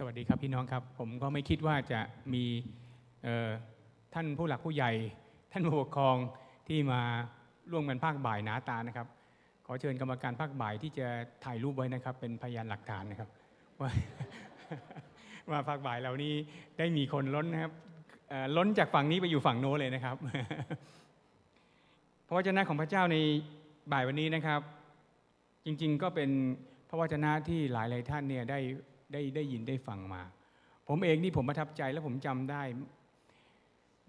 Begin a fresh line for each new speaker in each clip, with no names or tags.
สวัสดีครับพี่น้องครับ ผมก็ไม่คิดว่าจะมีท่านผู้หลักผู้ใหญ่ ท่านผู้ปกครองที่มาร่วมกันภาคบ่ายหนาตานะครับ ขอเชิญกรรมการภาคบ่ายที่จะถ่ายรูปไว้นะครับ เป็นพยานหลักฐานนะครับ ว่าว่าภาคบ่ายเหล่านี้ได้มีคนล้นนะครับล้นจากฝั่งนี้ไปอยู่ฝั่งโน้นเลยนะครับ พระวจนะของพระเจ้าในบ่ายวันนี้นะครับ จริง ๆ ก็เป็นพระวจนะที่หลายๆท่านเนี่ยได้ ได้ได้ยินได้ฟังมา ผมเองนี่ผมประทับใจและผมจำได้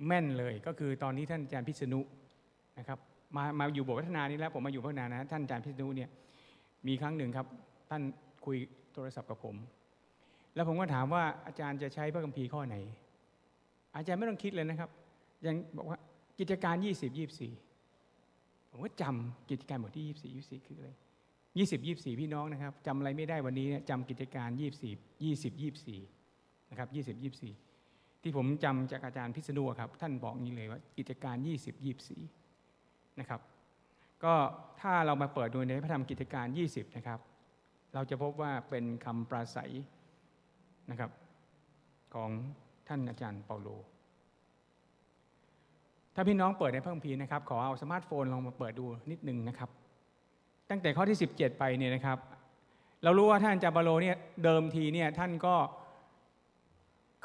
แม่นเลยก็คือตอนนี้ท่านอาจารย์พิษณุนะครับมามาอยู่บทพัฒนานี้แล้วผมมาอยู่พัฒนานะท่านอาจารย์พิษณุเนี่ยมีครั้งหนึ่งครับ ท่านคุยโทรศัพท์กับผม แล้วผมก็ถามว่าอาจารย์จะใช้พระคัมภีร์ข้อไหน อาจารย์ไม่ต้องคิดเลยนะครับ ยังบอกว่ากิจการ 20 24 ผมก็จำกิจการบทที่ 24 24 คืออะไร ยี่สิบยี่สี่พี่น้องนะครับจำอะไรไม่ได้วันนี้จำกิจการยี่สิบยี่สิบยี่สี่นะครับยี่สิบยี่สี่ที่ผมจำจากอาจารย์พิษณุครับ ท่านบอกนี้เลยว่ากิจการยี่สิบยี่สี่นะครับ ก็ถ้าเรามาเปิดดูในพระธรรมกิจการยี่สิบนะครับ เราจะพบว่าเป็นคำปราศัยนะครับของท่านอาจารย์เปาโล ถ้าพี่น้องเปิดในพระคัมภีร์นะครับ ขอเอาสมาร์ทโฟนลองมาเปิดดูนิดนึงนะครับ ตั้งแต่ข้อที่ 17 ไปเนี่ยนะครับ เรารู้ว่าท่านอาจารย์เปาโลเนี่ยเดิมทีเนี่ยท่านก็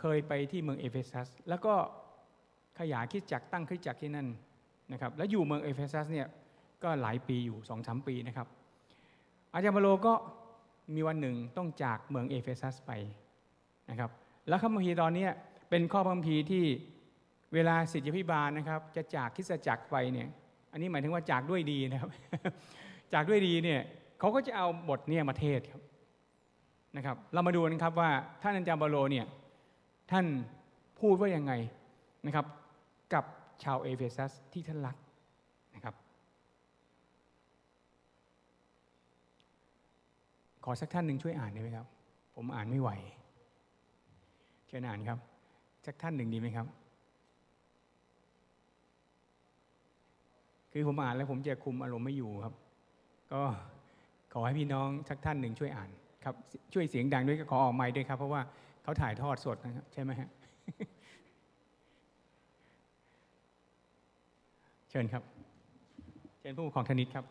เคยไปที่เมืองเอเฟซัส แล้วก็ขยายคริสตจักรตั้งคริสตจักรที่นั่นนะครับ แล้วอยู่เมืองเอเฟซัสเนี่ยก็หลายปีอยู่สองสามปีนะครับ อาจารย์เปาโลก็มีวันหนึ่งต้องจากเมืองเอเฟซัสไปนะครับ แล้วคัมภีร์ตอนนี้เป็นข้อคัมภีร์ที่เวลาศิษยาภิบาลนะครับ จะจากคริสตจักรไปเนี่ยอันนี้หมายถึงว่าจากด้วยดีนะครับ จากด้วยดีเนี่ยเขาก็จะเอาบทเนี่ยมาเทศครับนะครับ เรามาดูนะครับว่าท่านอาจารย์เปาโลเนี่ยท่านพูดว่ายังไงนะครับ กับชาวเอเฟซัสที่ท่านรักนะครับ ขอสักท่านหนึ่งช่วยอ่านได้ไหมครับ ผมอ่านไม่ไหวเชิญอ่านครับสักท่านหนึ่งดีไหมครับ คือผมอ่านแล้วผมจะคุมอารมณ์ไม่อยู่ครับ ก็ขอให้พี่น้องสักท่านหนึ่งช่วยอ่านครับช่วยเสียงดังด้วยก็ขอออกไม้ด้วยครับ เพราะว่าเขาถ่ายทอดสดนะครับใช่ไหมฮะเชิญครับ เชิญผู้ปกครองธนิตครับ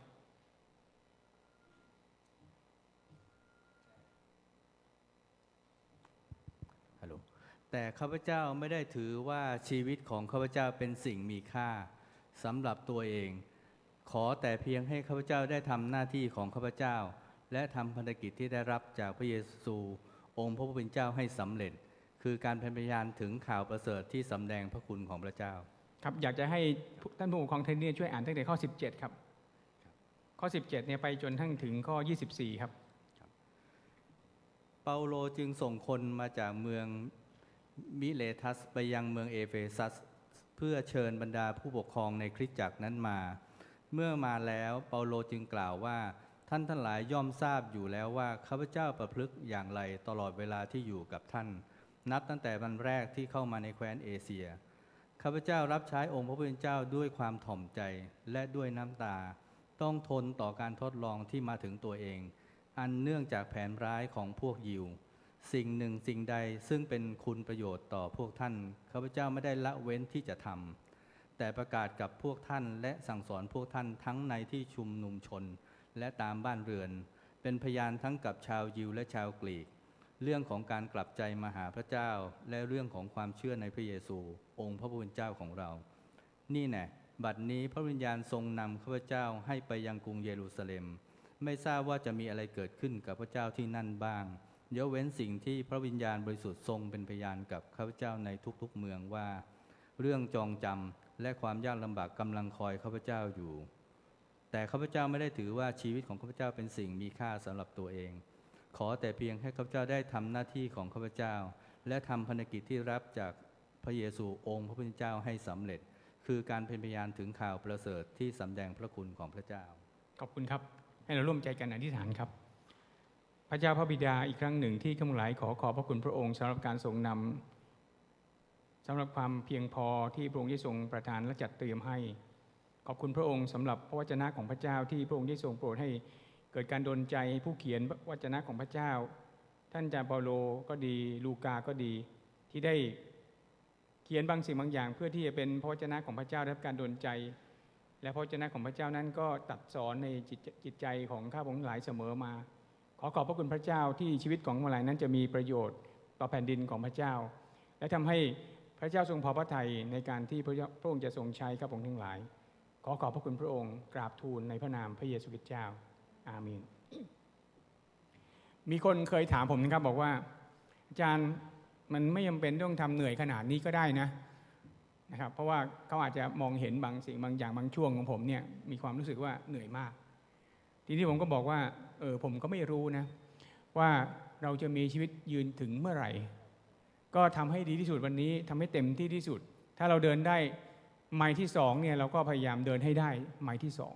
ฮัลโหลแต่ข้าพเจ้าไม่ได้ถือว่าชีวิตของข้าพเจ้าเป็นสิ่งมีค่าสำหรับตัวเอง ขอแต่เพียงให้ข้าพเจ้าได้ทำหน้าที่ของข้าพเจ้า และทำพันธกิจที่ได้รับจากพระเยซู องค์พระผู้เป็นเจ้าให้สำเร็จ คือการเป็นพยานถึงข่าวประเสริฐที่สำแดงพระคุณของพระเจ้า
ครับอยากจะให้ท่านผู้ปกครองเทนเนียช่วยอ่านตั้งแต่ข้อ 17 ครับ ข้อ 17เนี่ยไปจนทั้งถึงข้อ 24 ครับ
เปาโลจึงส่งคนมาจากเมืองมิเลทัสไปยังเมืองเอเฟซัส เพื่อเชิญบรรดาผู้ปกครองในคริสตจักรนั้นมา เมื่อมาแล้วเปาโลจึงกล่าวว่า ท่านทั้งหลายย่อมทราบอยู่แล้วว่าข้าพเจ้าประพฤติอย่างไรตลอดเวลาที่อยู่กับท่าน นับตั้งแต่วันแรกที่เข้ามาในแคว้นเอเชียข้าพเจ้ารับใช้องค์พระผู้เป็นเจ้าด้วยความถ่อมใจและด้วยน้ำตา ต้องทนต่อการทดลองที่มาถึงตัวเอง อันเนื่องจากแผนร้ายของพวกยิว สิ่งหนึ่งสิ่งใดซึ่งเป็นคุณประโยชน์ต่อพวกท่านข้าพเจ้าไม่ได้ละเว้นที่จะทำ แต่ประกาศกับพวกท่านและสั่งสอนพวกท่านทั้งในที่ชุมนุมชน และตามบ้านเรือน เป็นพยานทั้งกับชาวยิวและชาวกรีก เรื่องของการกลับใจมาหาพระเจ้า และเรื่องของความเชื่อในพระเยซู องค์พระผู้เป็นเจ้าของเรา นี่แน่บัดนี้พระวิญญาณทรงนำข้าพเจ้าให้ไปยังกรุงเยรูซาเล็ม ไม่ทราบว่าจะมีอะไรเกิดขึ้นกับพระเจ้าที่นั่นบ้างยกเว้นสิ่งที่พระวิญญาณบริสุทธิ์ทรงเป็นพยานกับข้าพเจ้าในทุกๆเมืองว่า เรื่องจองจำ และความยากลำบากกำลังคอยข้าพเจ้าอยู่ แต่ข้าพเจ้าไม่ได้ถือว่าชีวิตของข้าพเจ้าเป็นสิ่งมีค่าสำหรับตัวเอง ขอแต่เพียงให้ข้าพเจ้าได้ทำหน้าที่ของข้าพเจ้า และทำพันกิจที่รับจากพระเยซูองค์พระผู้เป็นเจ้าให้สำเร็จ คือการเป็นพยานถึงข่าวประเสริฐที่สำแดงพระคุณของพระเจ้า
ขอบคุณครับ ให้เราร่วมใจกันอธิษฐานครับ พระเจ้าพระบิดาอีกครั้งหนึ่งที่ข้าพเจ้าขอขอบพระคุณพระองค์สำหรับการทรงนำำหรับความเพียงพอที่พระองค์ได้ทรงประทานและจัดเตรียมให้ ขอบคุณพระองค์สำหรับพระวจนะของพระเจ้าที่พระองค์ได้ทรงโปรดให้เกิดการดลใจผู้เขียนวจนะของพระเจ้า ท่านจาร์เปาโลก็ดี ลูกาก็ดี ที่ได้เขียนบางสิ่งบางอย่าง เพื่อที่จะเป็นพระวจนะของพระเจ้าได้รับการดลใจ และพระวจนะของพระเจ้านั้นก็ตัดสอนในจิตจิตใจของข้าพงหลายเสมอมา ขอขอบพระคุณพระเจ้าที่ชีวิตของหลายนั้นจะมีประโยชน์ต่อแผ่นดินของพระเจ้า และทำให้ พระเจ้าทรงพอพระทัยในการที่พระพระองค์จะทรงใช้ข้าพงทั้งหลาย ขอขอบพระคุณพระองค์กราบทูลในพระนามพระเยซูคริสต์เจ้า อาเมน มีคนเคยถามผมนะครับบอกว่า อาจารย์มันไม่จำเป็นต้องทำเหนื่อยขนาดนี้ก็ได้นะนะครับเพราะว่าเขาอาจจะมองเห็นบางสิ่งบางอย่างบางช่วงของผมเนี่ยมีความรู้สึกว่าเหนื่อยมาก ทีนี้ผมก็บอกว่าเออผมก็ไม่รู้นะว่าเราจะมีชีวิตยืนถึงเมื่อไหร่ ก็ทำให้ดีที่สุดวันนี้ทำให้เต็มที่ที่สุด ถ้าเราเดินได้ไมล์ที่สองเนี่ยเราก็พยายามเดินให้ได้ไมล์ที่สอง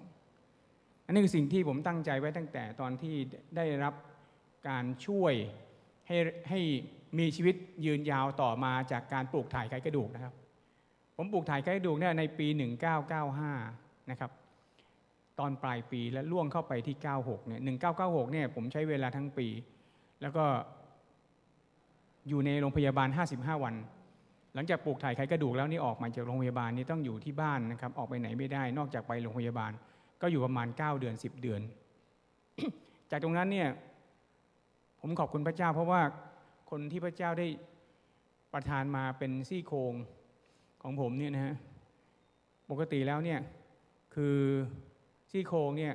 อันนี้คือสิ่งที่ผมตั้งใจไว้ตั้งแต่ตอนที่ได้รับการช่วยให้ให้มีชีวิตยืนยาวต่อมาจากการปลูกถ่ายไขกระดูกนะครับ ผมปลูกถ่ายไขกระดูกเนี่ยในปี 1995 นะครับ ตอนปลายปีและล่วงเข้าไปที่ 96 เนี่ย 1996 เนี่ยผมใช้เวลาทั้งปี แล้วก็ อยู่ในโรงพยาบาล 55 วัน หลังจากปลูกถ่ายไขกระดูกแล้วนี่ออกมาจากโรงพยาบาลนี่ต้องอยู่ที่บ้านนะครับออกไปไหนไม่ได้ นอกจากไปโรงพยาบาล ก็อยู่ประมาณ 9 เดือน 10 เดือน จากตรงนั้นเนี่ยผมขอบคุณพระเจ้า เพราะว่าคนที่พระเจ้าได้ประทานมาเป็นซี่โครงของผมเนี่ยนะฮะปกติแล้วเนี่ยคือซี่โครงเนี่ย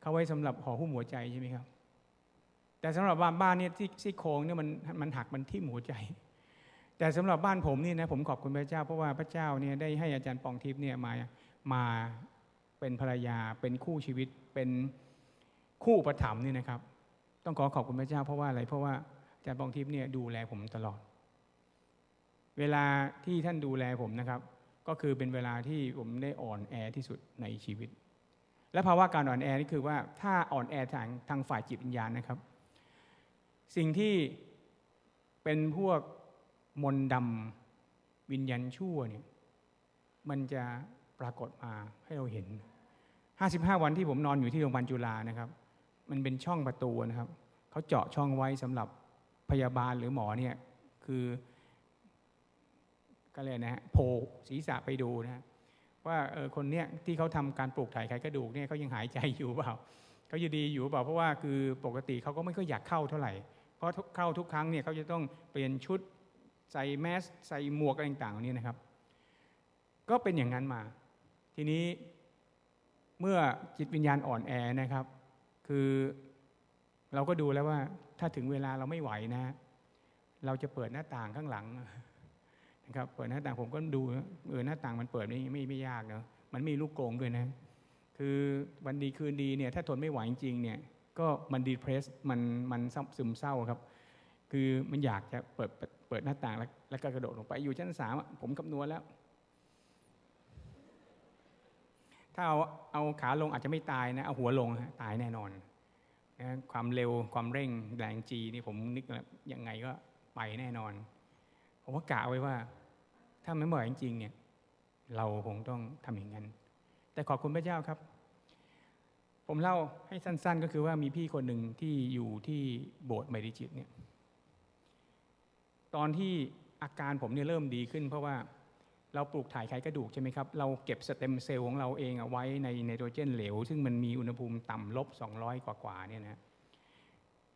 เขาไว้สำหรับห่อหุ้มหัวใจใช่ไหมครับ แต่สำหรับบ้านบ้านเนี่ยที่ซี่โครงเนี่ยมันมันหักมันทิ่หัวใจ แต่สำหรับบ้านผมนี่นะผมขอบคุณพระเจ้า เพราะว่าพระเจ้าเนี่ยได้ให้อาจารย์ปองทิพย์เนี่ยมามาเป็นภรรยา เป็นคู่ชีวิตเป็นคู่ประถมนี่นะครับ ต้องขอขอบคุณพระเจ้า เพราะว่าอะไรเพราะว่าอาจารย์ปองทิพย์เนี่ยดูแลผมตลอด เวลาที่ท่านดูแลผมนะครับ ก็คือเป็นเวลาที่ผมได้อ่อนแอที่สุดในชีวิต และภาวะการอ่อนแอนี่คือว่าถ้าอ่อนแอทางทางฝ่ายจิตวิญญาณนะครับ สิ่งที่เป็นพวกมนดำวิญญาณชั่วเนี่ยมันจะปรากฏมาให้เราเห็น 55 วันที่ผมนอนอยู่ที่โรงพยาบาลจุฬานะครับ มันเป็นช่องประตูนะครับเขาเจาะช่องไว้สำหรับพยาบาลหรือหมอเนี่ยคือก็เลยนะฮะโผล่ศีรษะไปดูนะว่าเออคนเนี้ยที่เขาทำการปลูกถ่ายไขกระดูกเนี่ยเขายังหายใจอยู่เปล่า เขาอยู่ดีอยู่เปล่าเพราะว่าคือปกติเขาก็ไม่ค่อยอยากเข้าเท่าไหร่ เพราะเข้าทุกครั้งเนี่ยเขาจะต้องเปลี่ยนชุดใส่แมสใส่หมวกอะไรต่างๆนี่นะครับ ก็เป็นอย่างนั้นมา ทีนี้เมื่อจิตวิญญาณอ่อนแอนะครับ คือเราก็ดูแล้วว่าถ้าถึงเวลาเราไม่ไหวนะ เราจะเปิดหน้าต่างข้างหลังนะครับเปิดหน้าต่างผมก็ดูเออหน้าต่างมันเปิดไม่ไม่ไม่ยากเนาะมันมีลูกโกงด้วยนะ คือวันดีคืนดีเนี่ยถ้าทนไม่ไหวจริงเนี่ยก็มันดีเพรสมันมันซึมเศร้าครับ คือมันอยากจะเปิดเปิดหน้าต่างแล้วแล้วก็กระโดดลงไปอยู่ชั้นสามผมคำนวณแล้ว ถ้าเอาเอาขาลงอาจจะไม่ตายนะเอาหัวลงตายแน่นอนนะความเร็วความเร่งแรงจีนี่ผมนึกยังไงก็ไปแน่นอน ผมว่ากะไว้ว่า ถ้าไม่เหมาะจริงๆเนี่ยเราคงต้องทำอย่างนั้น แต่ขอบคุณพระเจ้าครับ ผมเล่าให้สั้น ๆ ก็คือว่ามีพี่คนหนึ่งที่อยู่ที่โบสถ์ไมตรีจิตเนี่ยตอนที่อาการผมเนี่ยเริ่มดีขึ้น เพราะว่าเราปลูกถ่ายไขกระดูกใช่ไหมครับ เราเก็บสเต็มเซลล์ของเราเองเอาไว้ในไนโตรเจนเหลว ซึ่งมันมีอุณหภูมิต่ำลบ 200 กว่าๆเนี่ยนะ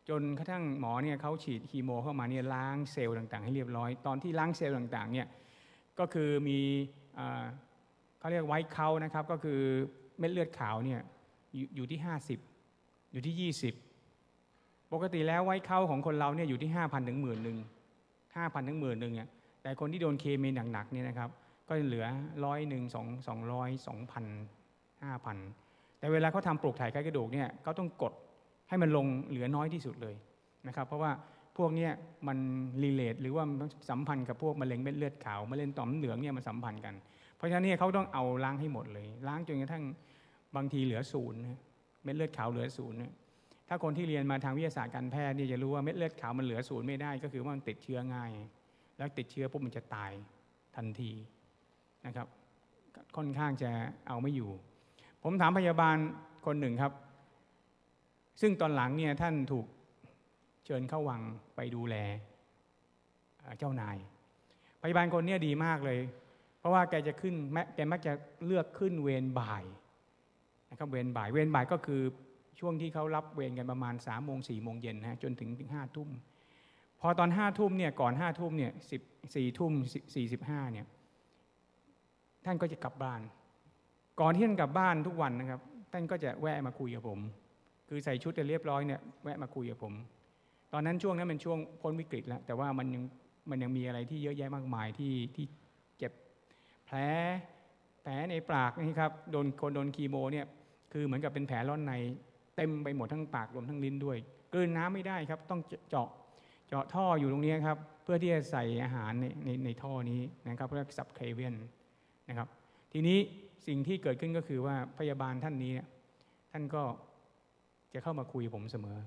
จนกระทั่งหมอเนี่ยเขาฉีดคีโมเข้ามาเนี่ยล้างเซลล์ต่างๆ ให้เรียบร้อย ตอนที่ล้างเซลล์ต่างๆเนี่ยก็คือมี เขาเรียก white count นะครับก็คือเม็ดเลือดขาวเนี่ยอยู่ที่ 50 อยู่ที่ 20 ปกติแล้วไวท์เคาของคนเราเนี่ยอยู่ที่ 5,000ถึงหมื่นหนึ่ง5,000ถึงหมื่นหนึ่งเนี่ยแต่คนที่โดนเคมีหนักๆเนี่ยนะครับก็เหลือร้อยหนึ่งสองสองร้อยสองพันห้าพันแต่เวลาเขาทำปลูกถ่ายไขกระดูกเนี่ยเขาต้องกดให้มันลงเหลือน้อยที่สุดเลยนะครับเพราะว่าพวกนี้มันรีเลทหรือว่าสัมพันธ์กับพวกมะเร็งเม็ดเลือดขาวมะเร็งต่อมเหลืองเนี่ยมันสัมพันธ์กัน เพราะฉะนั้นเนี่ยเขาต้องเอาล้างให้หมดเลย ล้างจนกระทั่งบางทีเหลือศูนย์เม็ดเลือดขาวเหลือศูนย์ถ้าคนที่เรียนมาทางวิทยาศาสตร์การแพทย์เนี่ยจะรู้ว่าเม็ดเลือดขาวมันเหลือศูนย์ไม่ได้ ก็คือว่ามันติดเชื้อง่าย แล้วติดเชื้อปุ๊บมันจะตายทันทีนะครับ ค่อนข้างจะเอาไม่อยู่ ผมถามพยาบาลคนหนึ่งครับ ซึ่งตอนหลังเนี่ยท่านถูกเชิญเข้าวังไปดูแลเจ้านายพยาบาลคนนี้ดีมากเลย เพราะว่าแกจะขึ้นแกมักจะเลือกขึ้นเวรบ่ายนะครับเวรบ่ายเวรบ่ายก็คือช่วงที่เขารับเวรกันประมาณ3ามโมงสี่โมงเย็นนะจนถึงถึงห้าทุ่มพอตอนห้าทุ่มเนี่ยก่อนห้าทุ่มเนี่ยสิบสี่ทุ่มสี่สิบห้าเนี่ยท่านก็จะกลับบ้าน ก่อนที่ท่านกลับบ้านทุกวันนะครับท่านก็จะแวะมาคุยกับผม คือใส่ชุดเรียบร้อยเนี่ยแวะมาคุยกับผม ตอนนั้นช่วงนั้นเป็นช่วงพ้นวิกฤตแล้วแต่ว่ามันยังมันยังมีอะไรที่เยอะแยะมากมายที่ที่ แผลแผลในปากนี่ครับโดนคนโดนคีโมเนี่ยคือเหมือนกับเป็นแผลร้อนในเต็มไปหมดทั้งปากรวมทั้งลิ้นด้วยกลืนน้ำไม่ได้ครับต้องเจาะเจาะท่ออยู่ตรงนี้ครับเพื่อที่จะใส่อาหารในในในท่อนี้นะครับเพื่อสับเคเวียนนะครับ ทีนี้สิ่งที่เกิดขึ้นก็คือว่าพยาบาลท่านนี้ท่านก็จะเข้ามาคุยผมเสมอ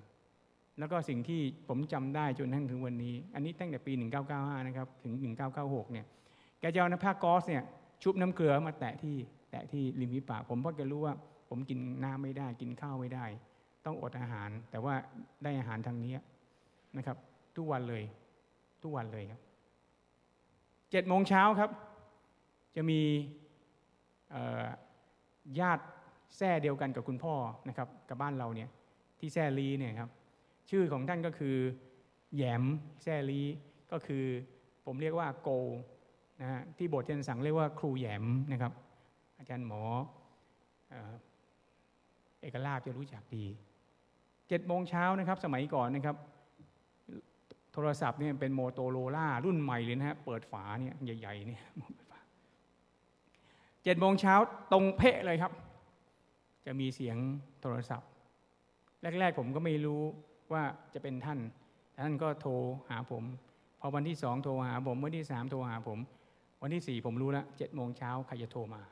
แล้วก็สิ่งที่ผมจำได้จนทั้งถึงวันนี้ อันนี้ตั้งแต่ปี 1995 นะครับ ถึง 1996 เนี่ย แกจะเอาน้ำผ้ากอสเนี่ยชุบน้ำเกลือมาแตะที่แตะที่ริมฝีปาก ผมเพราะแกรู้ว่า ผมกินน้ำไม่ได้ กินข้าวไม่ได้ ต้องอดอาหาร แต่ว่าได้อาหารทางนี้นะครับ ทุกวันเลย ทุกวันเลยครับเจ็ดโมงเช้าครับ จะมีญาติแท้เดียวกันกับคุณพ่อนะครับ กับบ้านเราเนี่ย ที่แท้ลีเนี่ยครับ ชื่อของท่านก็คือแยมแท้ลีก็คือ ผมเรียกว่าโก นะฮะที่บทเรียนสั่งเรียกว่าครูแยมนะครับ อาจารย์หมอเอกลาบจะรู้จักดีเจ็ดโมงเช้านะครับ สมัยก่อนนะครับ โทรศัพท์เนี่ยเป็นโมโตโรล่ารุ่นใหม่เลยนะฮะเปิดฝาเนี่ยใหญ่ๆเนี่ยเจ็ดโมงเช้าตรงเพะเลยครับ จะมีเสียงโทรศัพท์ แรก ๆ ผมก็ไม่รู้ว่าจะเป็นท่าน ท่านก็โทรหาผม พอวันที่สองโทรหาผม วันที่สามโทรหาผม วันที่สี่ผมรู้แล้วเจ็ดโมงเช้าใครจะโทรมา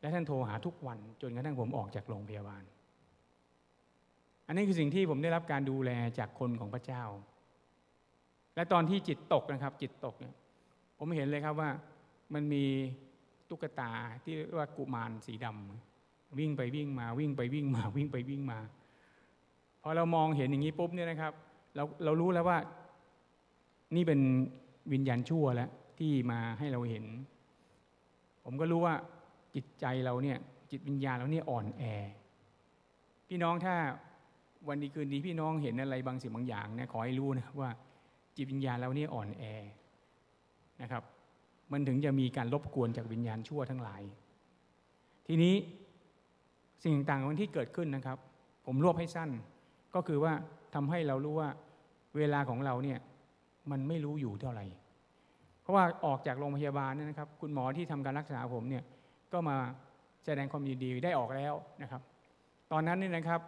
และท่านโทรหาทุกวันจนกระทั่งผมออกจากโรงพยาบาล อันนี้คือสิ่งที่ผมได้รับการดูแลจากคนของพระเจ้า และตอนที่จิตตกนะครับ จิตตกเนี่ยผมเห็นเลยครับว่ามันมีตุ๊กตาที่เรียกว่ากุมารสีดำวิ่งไปวิ่งมาวิ่งไปวิ่งมาวิ่งไปวิ่งมาพอเรามองเห็นอย่างนี้ปุ๊บเนี่ยนะครับ เราเรารู้แล้วว่า นี่เป็นวิญญาณชั่วแล้ว ที่มาให้เราเห็น ผมก็รู้ว่าจิตใจเราเนี่ยจิตวิญญาณเราเนี่ยอ่อนแอ พี่น้องถ้าวันดีคืนดีพี่น้องเห็นอะไรบางสิ่งบางอย่างเนี่ยขอให้รู้นะว่าจิตวิญญาณเราเนี่ยอ่อนแอนะครับ มันถึงจะมีการรบกวนจากวิญญาณชั่วทั้งหลาย ทีนี้สิ่งต่างๆที่เกิดขึ้นนะครับ ผมรวบให้สั้น ก็คือว่าทำให้เรารู้ว่าเวลาของเราเนี่ยมันไม่รู้อยู่เท่าไหร่ เพราะว่าออกจากโรงพยาบาลเนี่ยนะครับ คุณหมอที่ทำการรักษาผมเนี่ยก็มาแสดงความยินดีได้ออกแล้วนะครับ ตอนนั้นนี่นะครับ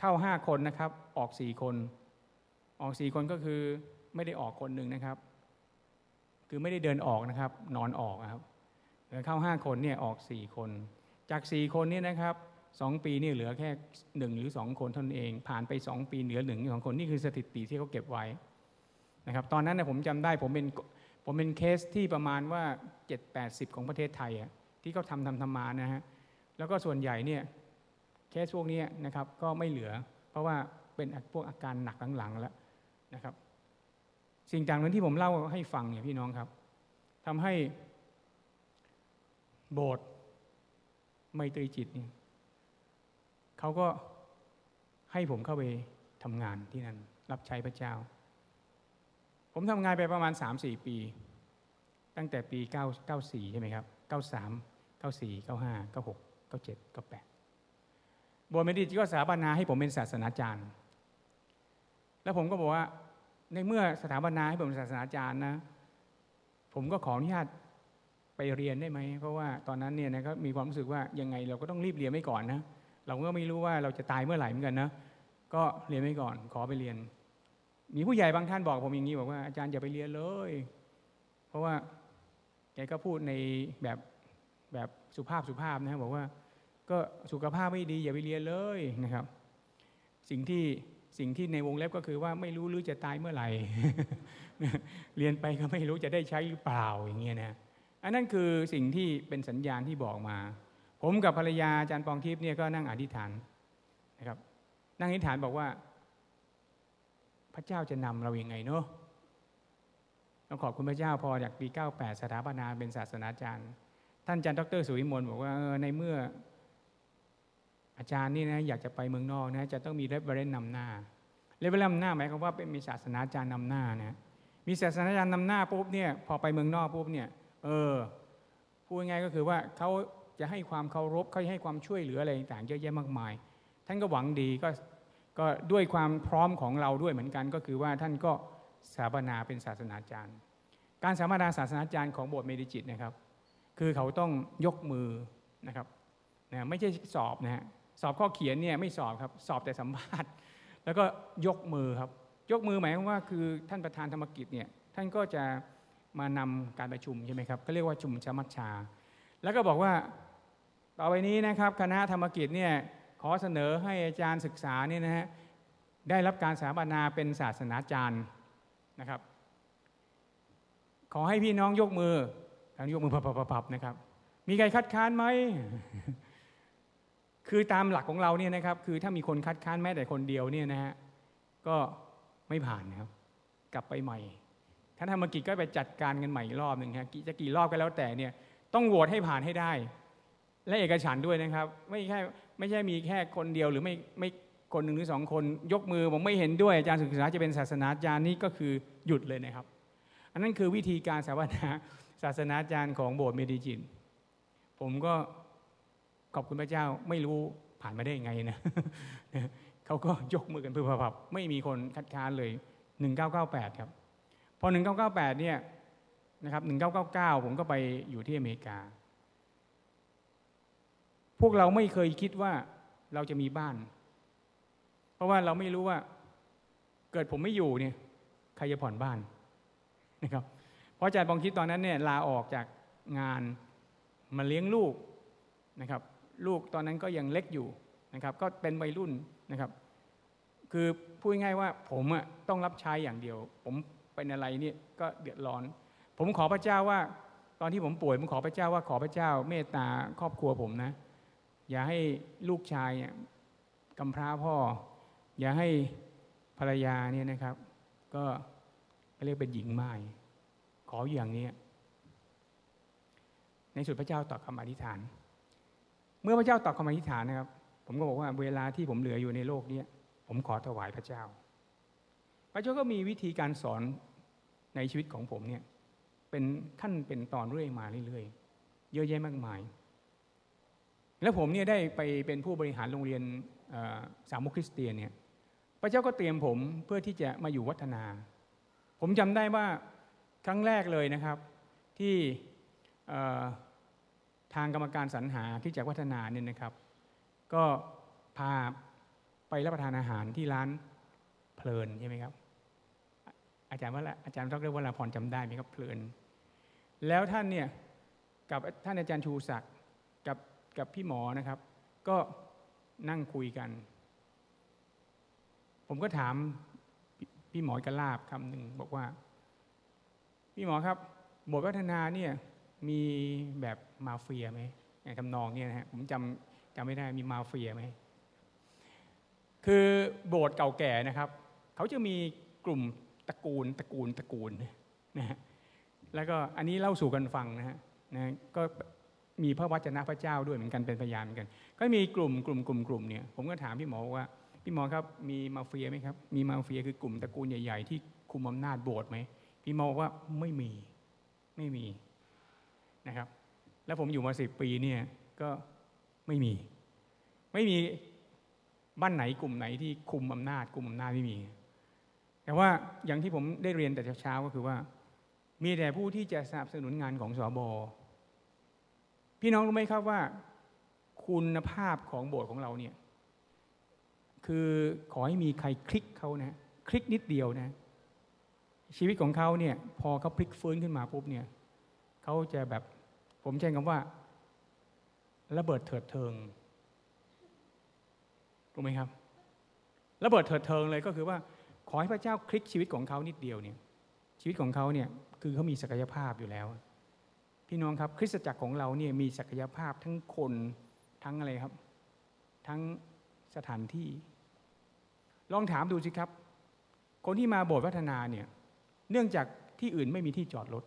เข้าห้าคนนะครับ ออกสี่คน ออกสี่คนก็คือไม่ได้ออกคนหนึ่งนะครับ คือไม่ได้เดินออกนะครับ นอนออกครับเข้าห้าคนเนี่ยออกสี่คน จากสี่คนนี่นะครับสองปีนี่เหลือแค่หนึ่งหรือสองคนเท่านั้นเอง ผ่านไปสองปีเหลือหนึ่งสองคนนี่คือสถิติที่เขาเก็บไว้นะครับ ตอนนั้นนะผมจำได้ผมเป็น ผมเป็นเคสที่ประมาณว่าเจ็ดแปดสิบของประเทศไทยอะที่เขาทำทำทำมานะฮะแล้วก็ส่วนใหญ่เนี่ยเคสพวกนี้นะครับก็ไม่เหลือ เพราะว่าเป็นพวกอาการหนักหลังๆแล้วนะครับ สิ่งต่างนั้นที่ผมเล่าให้ฟังเนี่ยพี่น้องครับทำให้โบสถ์ไมตรีจิตเนี่ยเขาก็ให้ผมเข้าไปทำงานที่นั่นรับใช้พระเจ้า ผมทำงานไปประมาณ 3-4 ปี ตั้งแต่ปี 94 ใช่ไหมครับ 93 94 95 96 97 98โบสถ์ไมตรีจิก็สถาปนาให้ผมเป็นศาสนาจารย์ แล้วผมก็บอกว่าในเมื่อสถาบันาให้ผมเป็นศาสนาจารย์นะ ผมก็ขออนุญาตไปเรียนได้ไหม เพราะว่าตอนนั้นเนี่ยนะก็มีความรู้สึกว่ายังไงเราก็ต้องรีบเรียนไว้ก่อนนะ เราก็ไม่รู้ว่าเราจะตายเมื่อไหร่เหมือนกันนะ ก็เรียนไว้ก่อน ขอไปเรียน มีผู้ใหญ่บางท่านบอกผมอย่างนี้บอกว่าอาจารย์อย่าไปเรียนเลย เพราะว่าแกก็พูดในแบบแบบสุภาพสุภาพนะบอกว่าก็สุขภาพไม่ดีอย่าไปเรียนเลยนะครับ สิ่งที่สิ่งที่ในวงเล็บก็คือว่าไม่รู้หรือจะตายเมื่อไหร่ เรียนไปก็ไม่รู้จะได้ใช้หรือเปล่าอย่างเงี้ยนะอันนั้นคือสิ่งที่เป็นสัญญาณที่บอกมา ผมกับภรรยาอาจารย์ปองทิพย์เนี่ยก็นั่งอธิษฐานนะครับ นั่งอธิษฐานบอกว่า พระเจ้าจะนำเราอยัางไงเนาะต้องขอบคุณพระเจ้าพอจากปี 98 สถาปนาเป็นศาสนาจารย์ ท่านอาจารย์ดรสุวิมลบอกว่าในเมื่อ อาจารย์นี่นะอยากจะไปเมืองนอกนะจะต้องมีเรฟเวรนนำหน้าเรฟเวรนนำหน้าหมายความว่าเป็นมีศาสนาจารย์นำหน้านะมีศาสนาจารย์นำหน้าปุ๊บเนี่ยพอไปเมืองนอกปุ๊บเนี่ยเออพูดง่ายก็คือว่าเขาจะให้ความเคารพเขาจะให้ความช่วยเหลืออะไรต่างๆเยอะแยะมากมาย ท่านก็หวังดีก็ ก็ด้วยความพร้อมของเราด้วยเหมือนกัน ก็คือว่าท่านก็สถาปนาเป็นศาสนาจารย์ การสถาปนาศาสนาจารย์ของโบสถ์เมดิจิตนะครับ คือเขาต้องยกมือนะครับนะไม่ใช่สอบนะฮะสอบข้อเขียนเนี่ยไม่สอบครับสอบแต่สัมภาษณ์ แล้วก็ยกมือครับ ยกมือหมายความว่าคือท่านประธานธรรมกิจเนี่ยท่านก็จะมานำการประชุมใช่ไหมครับก็เรียกว่าชุมชมัชชา แล้วก็บอกว่าต่อไปนี้นะครับคณะธรรมกิจเนี่ย ขอเสนอให้อาจารย์ศึกษาเนี่ยนะฮะได้รับการสถาปนาเป็นศาสนาจารย์นะครับ ขอให้พี่น้องยกมือทางยกมือพับๆนะครับ มีใครคัดค้านไหมคือตามหลักของเราเนี่ยนะครับ คือถ้ามีคนคัดค้านแม้แต่คนเดียวเนี่ยนะฮะก็ไม่ผ่านนะครับ กลับไปใหม่ท่านธรรมกิจก็ไปจัดการกันใหม่อีกรอบหนึ่งฮะจะกี่รอบก็แล้วแต่เนี่ย ต้องโหวตให้ผ่านให้ได้ และเอกฉันด้วยนะครับ ไม่แค่ ไม่ใช่มีแค่คนเดียวหรือไม่ไม่คนหนึ่งหรือสองคนยกมือผมไม่เห็นด้วยอาจารย์ศึกษาจะเป็นศาสนาจารย์นี่ก็คือหยุดเลยนะครับ อันนั้นคือวิธีการสาปนาศาสนาจารย์ของโบสถ์เมดิจิน ผมก็ขอบคุณพระเจ้าไม่รู้ผ่านมาได้ยังไงนะเขาก็ยกมือกันเพื่อพับไม่มีคนคัดค้านเลย 1998 ครับ พอ 1998 เนี่ยนะครับ 1999 ผมก็ไปอยู่ที่อเมริกา พวกเราไม่เคยคิดว่าเราจะมีบ้าน เพราะว่าเราไม่รู้ว่า เกิดผมไม่อยู่เนี่ย ใครจะผ่อนบ้านนะครับ เพราะอาจารย์บองคิดตอนนั้นเนี่ยลาออกจากงานมาเลี้ยงลูกนะครับ ลูกตอนนั้นก็ยังเล็กอยู่นะครับ ก็เป็นวัยรุ่นนะครับ คือพูดง่ายว่าผมอะต้องรับใช้อย่างเดียว ผมเป็นอะไรเนี่ยก็เดือดร้อน ผมขอพระเจ้าว่า ตอนที่ผมป่วยผมขอพระเจ้าว่าขอพระเจ้า เมตตาครอบครัวผมนะ อย่าให้ลูกชายเนี่ยกำพร้าพ่อ อย่าให้ภรรยาเนี่ยนะครับ ก็เรียกเป็นหญิงไม้ขออย่างนี้ ในสุดพระเจ้าตอบคำอธิษฐาน เมื่อพระเจ้าตอบคำอธิษฐานนะครับ ผมก็บอกว่าเวลาที่ผมเหลืออยู่ในโลกนี้ผมขอถวายพระเจ้า พระเจ้าก็มีวิธีการสอนในชีวิตของผมเนี่ยเป็นขั้นเป็นตอนเรื่อยมาเรื่อยๆ เยอะแยะมากมาย แล้วผมเนี่ยได้ไปเป็นผู้บริหารโรงเรียนสามมุคคริสเตียนเนี่ยพระเจ้าก็เตรียมผมเพื่อที่จะมาอยู่วัฒนา ผมจำได้ว่าครั้งแรกเลยนะครับ ที่ทางกรรมการสรรหาที่จากวัฒนาเนี่ยนะครับ ก็พาไปรับประทานอาหารที่ร้านเพลินใช่ไหมครับ อาจารย์ว่าอาจารย์ต้องเรียกว่าลาพรจำได้ไหมครับเพลิน แล้วท่านเนี่ยกับท่านอาจารย์ชูศักดิ กับพี่หมอนะครับ ก็นั่งคุยกัน ผมก็ถามพี่หมอกระลาบคำหนึ่งบอกว่า พี่หมอครับบทวัฒนาเนี่ยมีแบบมาเฟียไหมทำนองเนี่ยนะฮะผมจำจำไม่ได้มีมาเฟียไหมคือโบสถ์เก่าแก่นะครับ เขาจะมีกลุ่มตระกูลตระกูลตระกูลนะฮะแล้วก็อันนี้เล่าสู่กันฟังนะฮะนะก็ มีพระวจนะพระเจ้าด้วยเหมือนกันเป็นพยานเหมือนกัน ก็มีกลุ่มกลุ่มกลุ่มกลุ่มเนี่ยผมก็ถามพี่หมอว่าพี่หมอครับมีมาเฟียไหมครับ มีมาเฟียคือกลุ่มตระกูลใหญ่ๆที่คุมอำนาจโบสถ์ไหมพี่หมอว่าไม่มีไม่มีนะครับ แล้วผมอยู่มาสิบปีเนี่ยก็ไม่มี ไม่มีบ้านไหนกลุ่มไหนที่คุมอำนาจกลุ่มอำนาจไม่มี แต่ว่าอย่างที่ผมได้เรียนแต่เช้าก็คือว่า มีแต่ผู้ที่จะสนับสนุนงานของสอบอ พี่น้องรู้ไหมครับว่า คุณภาพของโบสถ์ของเราเนี่ยคือขอให้มีใครคลิกเขานะคลิกนิดเดียวนะ ชีวิตของเขาเนี่ยพอเขาพลิกฟื้นขึ้นมาปุ๊บเนี่ยเขาจะแบบผมใช้คำว่า ระเบิดเถิดเทิงรู้ไหมครับ ระเบิดเถิดเทิงเลยก็คือว่า ขอให้พระเจ้าคลิกชีวิตของเขานิดเดียวเนี่ยชีวิตของเขาเนี่ยคือเขามีศักยภาพอยู่แล้ว พี่น้องครับ คริสตจักรของเราเนี่ยมีศักยภาพทั้งคนทั้งอะไรครับ ทั้งสถานที่ ลองถามดูสิครับ คนที่มาโบสถ์พัฒนาเนี่ย เนื่องจากที่อื่นไม่มีที่จอดรถ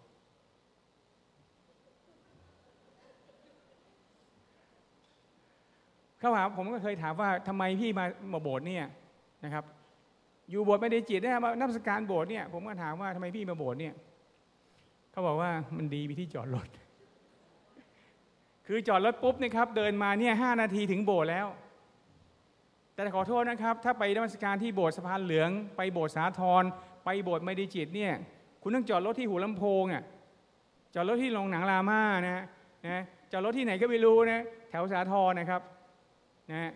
เขาถามผมก็เคยถามว่าทำไมพี่มามาโบสถ์เนี่ยนะครับ อยู่โบสถ์ไม่ได้จิตนะมานับสการโบสถ์เนี่ยผมก็ถามว่าทำไมพี่มาโบสถ์เนี่ย เขาบอกว่ามันดีมีที่จอดรถ คือจอดรถปุ๊บนะครับ เดินมาเนี่ยห้านาทีถึงโบสถ์แล้ว แต่ขอโทษนะครับ ถ้าไปนมัสการที่โบสถ์สะพานเหลือง ไปโบสถ์สาทรไปโบสถ์ไม่ด้จิตเนี่ย คุณต้องจอดรถที่หูลำโพงอะจอดรถที่โรงหนังรามานะนะจอดรถที่ไหนก็ไม่รู้นะแถวสาทรนะครับนะ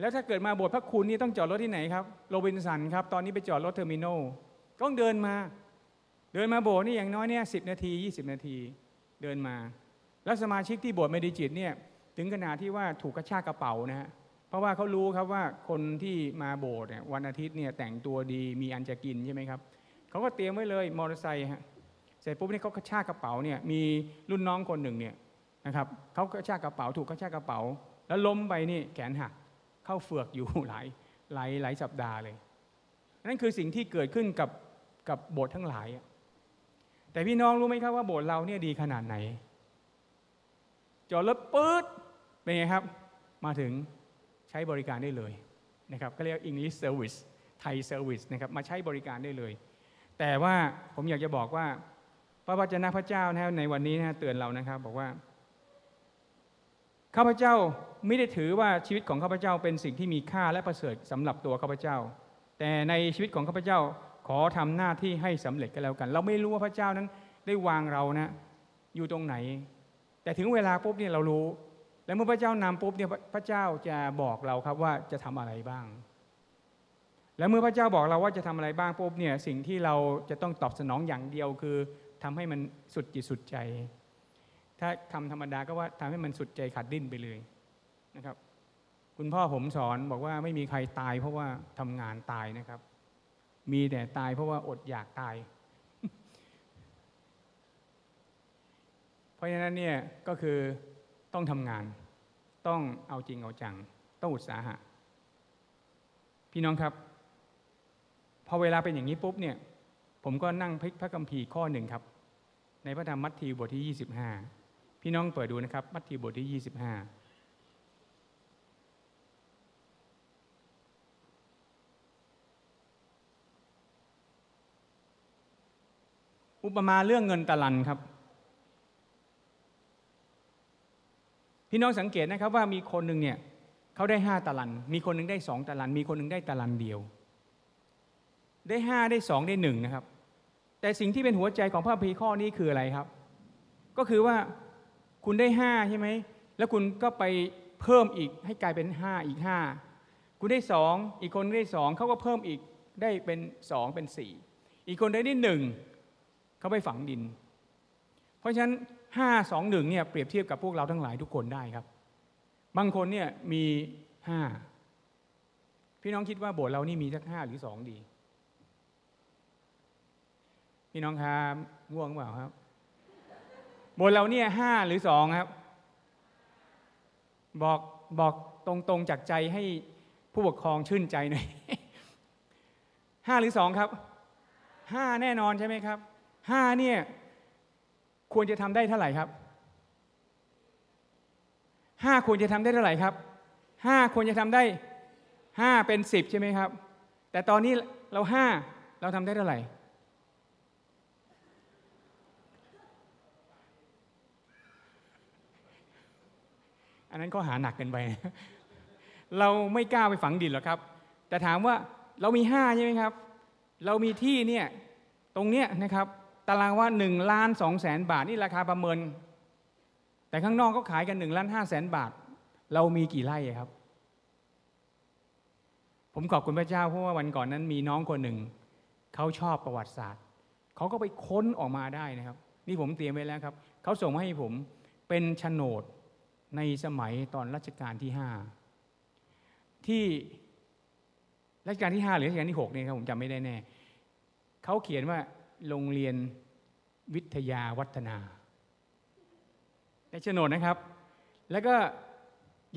แล้วถ้าเกิดมาโบสถ์พระคุณนี่ต้องจอดรถที่ไหนครับโรบินสันครับ ตอนนี้ไปจอดรถ Terminal ต้องเดินมา เดินมาโบสถ์นี่อย่างน้อยเนี่ยสิบนาที 20 นาทีเดินมา แล้วสมาชิกที่โบสถ์ไมตรีจิตเนี่ยถึงขนาดที่ว่าถูกกระชากกระเป๋านะฮะเพราะว่าเขารู้ครับว่าคนที่มาโบสถ์เนี่ยวันอาทิตย์เนี่ยแต่งตัวดีมีอันจะกินใช่ไหมครับเขาก็เตรียมไว้เลยมอเตอร์ไซค์ฮะเสร็จปุ๊บนี่เขากระชากกระเป๋าเนี่ยมีรุ่นน้องคนหนึ่งเนี่ยนะครับเขากระชากกระเป๋าถูกกระชากกระเป๋า แล้วล้มไปนี่แขนหักเข้าเฟือกอยู่หลายหลายหลายสัปดาห์เลย นั่นคือสิ่งที่เกิดขึ้นกับกับโบสถ์ทั้งหลายอะ แต่พี่น้องรู้ไหมครับว่าโบสถ์เราเนี่ยดีขนาดไหน จอดรถปื๊ดเป็นไงครับ มาถึงใช้บริการได้เลยนะครับก็เรียก English Service ไทย Service นะครับมาใช้บริการได้เลย แต่ว่าผมอยากจะบอกว่า พระวจนะพระเจ้านะในวันนี้นะเตือนเรานะครับ บอกว่าข้าพเจ้าไม่ได้ถือว่าชีวิตของข้าพเจ้าเป็นสิ่งที่มีค่าและประเสริฐสำหรับตัวข้าพเจ้า แต่ในชีวิตของข้าพเจ้า ขอทำหน้าที่ให้สำเร็จก็แล้วกัน เราไม่รู้ว่าพระเจ้านั้นได้วางเรานะ อยู่ตรงไหน แต่ถึงเวลาปุ๊บเนี่ยเรารู้ และเมื่อพระเจ้านำปุ๊บเนี่ยพระเจ้าจะบอกเราครับว่าจะทำอะไรบ้าง และเมื่อพระเจ้าบอกเราว่าจะทำอะไรบ้างปุ๊บเนี่ยสิ่งที่เราจะต้องตอบสนองอย่างเดียวคือทำให้มันสุดจิตสุดใจ ถ้าทำธรรมดาก็ว่าทำให้มันสุดใจขาดดิ้นไปเลยนะครับ คุณพ่อผมสอนบอกว่าไม่มีใครตายเพราะว่าทำงานตายนะครับ มีแต่ตายเพราะว่าอดอยากตาย เพราะฉะนั้นเนี่ยก็คือต้องทำงาน ต้องเอาจริงเอาจัง ต้องอุตสาหะ พี่น้องครับ พอเวลาเป็นอย่างนี้ปุ๊บเนี่ย ผมก็นั่งพลิกพระคัมภีร์ข้อหนึ่งครับ ในพระธรรมมัทธิวบทที่ 25 พี่น้องเปิดดูนะครับ มัทธิวบทที่ 25 อุปมาเรื่องเงินตะลันครับ พี่น้องสังเกตนะครับว่ามีคนหนึ่งเนี่ยเขาได้ห้าตะลัน มีคนหนึ่งได้สองตะลัน มีคนหนึ่งได้ตะลันเดียว ได้ห้าได้สองได้หนึ่งนะครับ แต่สิ่งที่เป็นหัวใจของพระพีข้อนี้คืออะไรครับ ก็คือว่าคุณได้ห้าใช่ไหม แล้วคุณก็ไปเพิ่มอีกให้กลายเป็นห้าอีกห้าคุณได้สองอีกคนได้สองเขาก็เพิ่มอีกได้เป็นสองเป็นสี่อีกคนได้ได้หนึ่ง เขาไปฝังดิน เพราะฉะนั้นห้าสองหนึ่งเนี่ยเปรียบเทียบกับพวกเราทั้งหลายทุกคนได้ครับ บางคนเนี่ยมีห้าพี่น้องคิดว่าโบสถ์เรานี่มีสักห้าหรือสองดี พี่น้องครับง่วงเปล่าครับ โบสถ์เราเนี่ยห้าหรือสองครับ บอกบอกตรงๆจากใจให้ผู้ปกครองชื่นใจหน่อยห้าหรือสองครับห้าแน่นอนใช่ไหมครับ ห้าเนี่ยควรจะทำได้เท่าไหร่ครับห้าควรจะทำได้เท่าไหร่ครับห้าควรจะทำได้ห้าเป็นสิบใช่ไหมครับ แต่ตอนนี้เราห้าเราทำได้เท่าไหร่อันนั้นก็หาหนักเกินไป เราไม่กล้าไปฝังดินหรอกครับ แต่ถามว่าเรามีห้าใช่ไหมครับ เรามีที่เนี่ยตรงเนี้ยนะครับ ตารางว่าหนึ่งล้านสองแสนบาทนี่ราคาประเมิน แต่ข้างนอกเขาขายกันหนึ่งล้านห้าแสนบาท เรามีกี่ไร่ครับ ผมขอบคุณพระเจ้าเพราะว่าวันก่อนนั้นมีน้องคนหนึ่ง เขาชอบประวัติศาสตร์ เขาก็ไปค้นออกมาได้นะครับ นี่ผมเตรียมไว้แล้วครับ เขาส่งมาให้ผมเป็นโฉนดในสมัยตอนรัชกาลที่ห้าที่รัชกาลที่ห้าหรือรัชกาลที่หกเนี่ยครับผมจำไม่ได้แน่เขาเขียนว่า โรงเรียนวิทยาวัฒนาในโฉนดนะครับ แล้วก็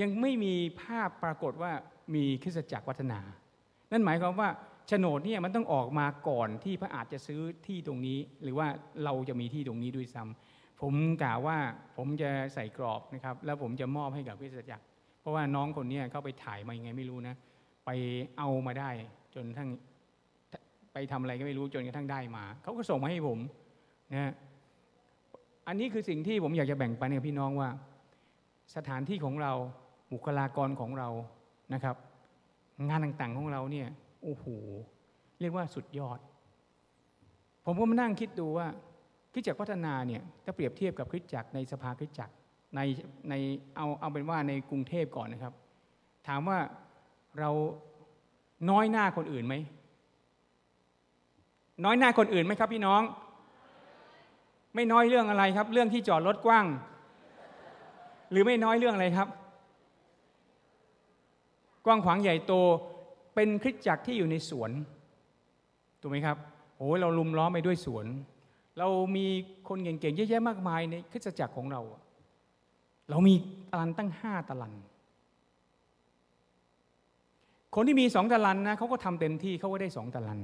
ยังไม่มีภาพปรากฏว่ามีคริสตจักรวัฒนา นั่นหมายความว่าโฉนดเนี่ยมันต้องออกมาก่อนที่พระอาจจะซื้อที่ตรงนี้ หรือว่าเราจะมีที่ตรงนี้ด้วยซ้ำผมกล่าวว่าผมจะใส่กรอบนะครับ แล้วผมจะมอบให้กับพิสจักร เพราะว่าน้องคนนี้เขาไปถ่ายมายังไงไม่รู้นะ ไปเอามาได้จนทั้ง ไปทำอะไรก็ไม่รู้จนกระทั่งได้มาเขาก็ส่งมาให้ผมนะอันนี้คือสิ่งที่ผมอยากจะแบ่งปันกับพี่น้องว่า สถานที่ของเราบุคลากรของเรานะครับ งานต่างๆของเราเนี่ยโอ้โหเรียกว่าสุดยอด ผมก็มานั่งคิดดูว่าคริสตจักพัฒนาเนี่ยถ้าเปรียบเทียบกับคริสตจักในสภาคริสตจักในในเอาเอาเป็นว่าในกรุงเทพก่อนนะครับ ถามว่าเราน้อยหน้าคนอื่นไหม น้อยหน้าคนอื่นไหมครับพี่น้อง ไม่น้อยเรื่องอะไรครับ เรื่องที่จอดรถกว้าง หรือไม่น้อยเรื่องอะไรครับ กว้างขวางใหญ่โตเป็นคริสตจักรที่อยู่ในสวนถูกไหมครับโอ้เราลุมล้อมไปด้วยสวน เรามีคนเก่งๆเยอะแยะมากมายในคริสตจักรของเรา เรามีตลันตั้งห้าตลัน คนที่มีสองตลันนะเขาก็ทำเต็มที่เขาก็ได้สองตลัน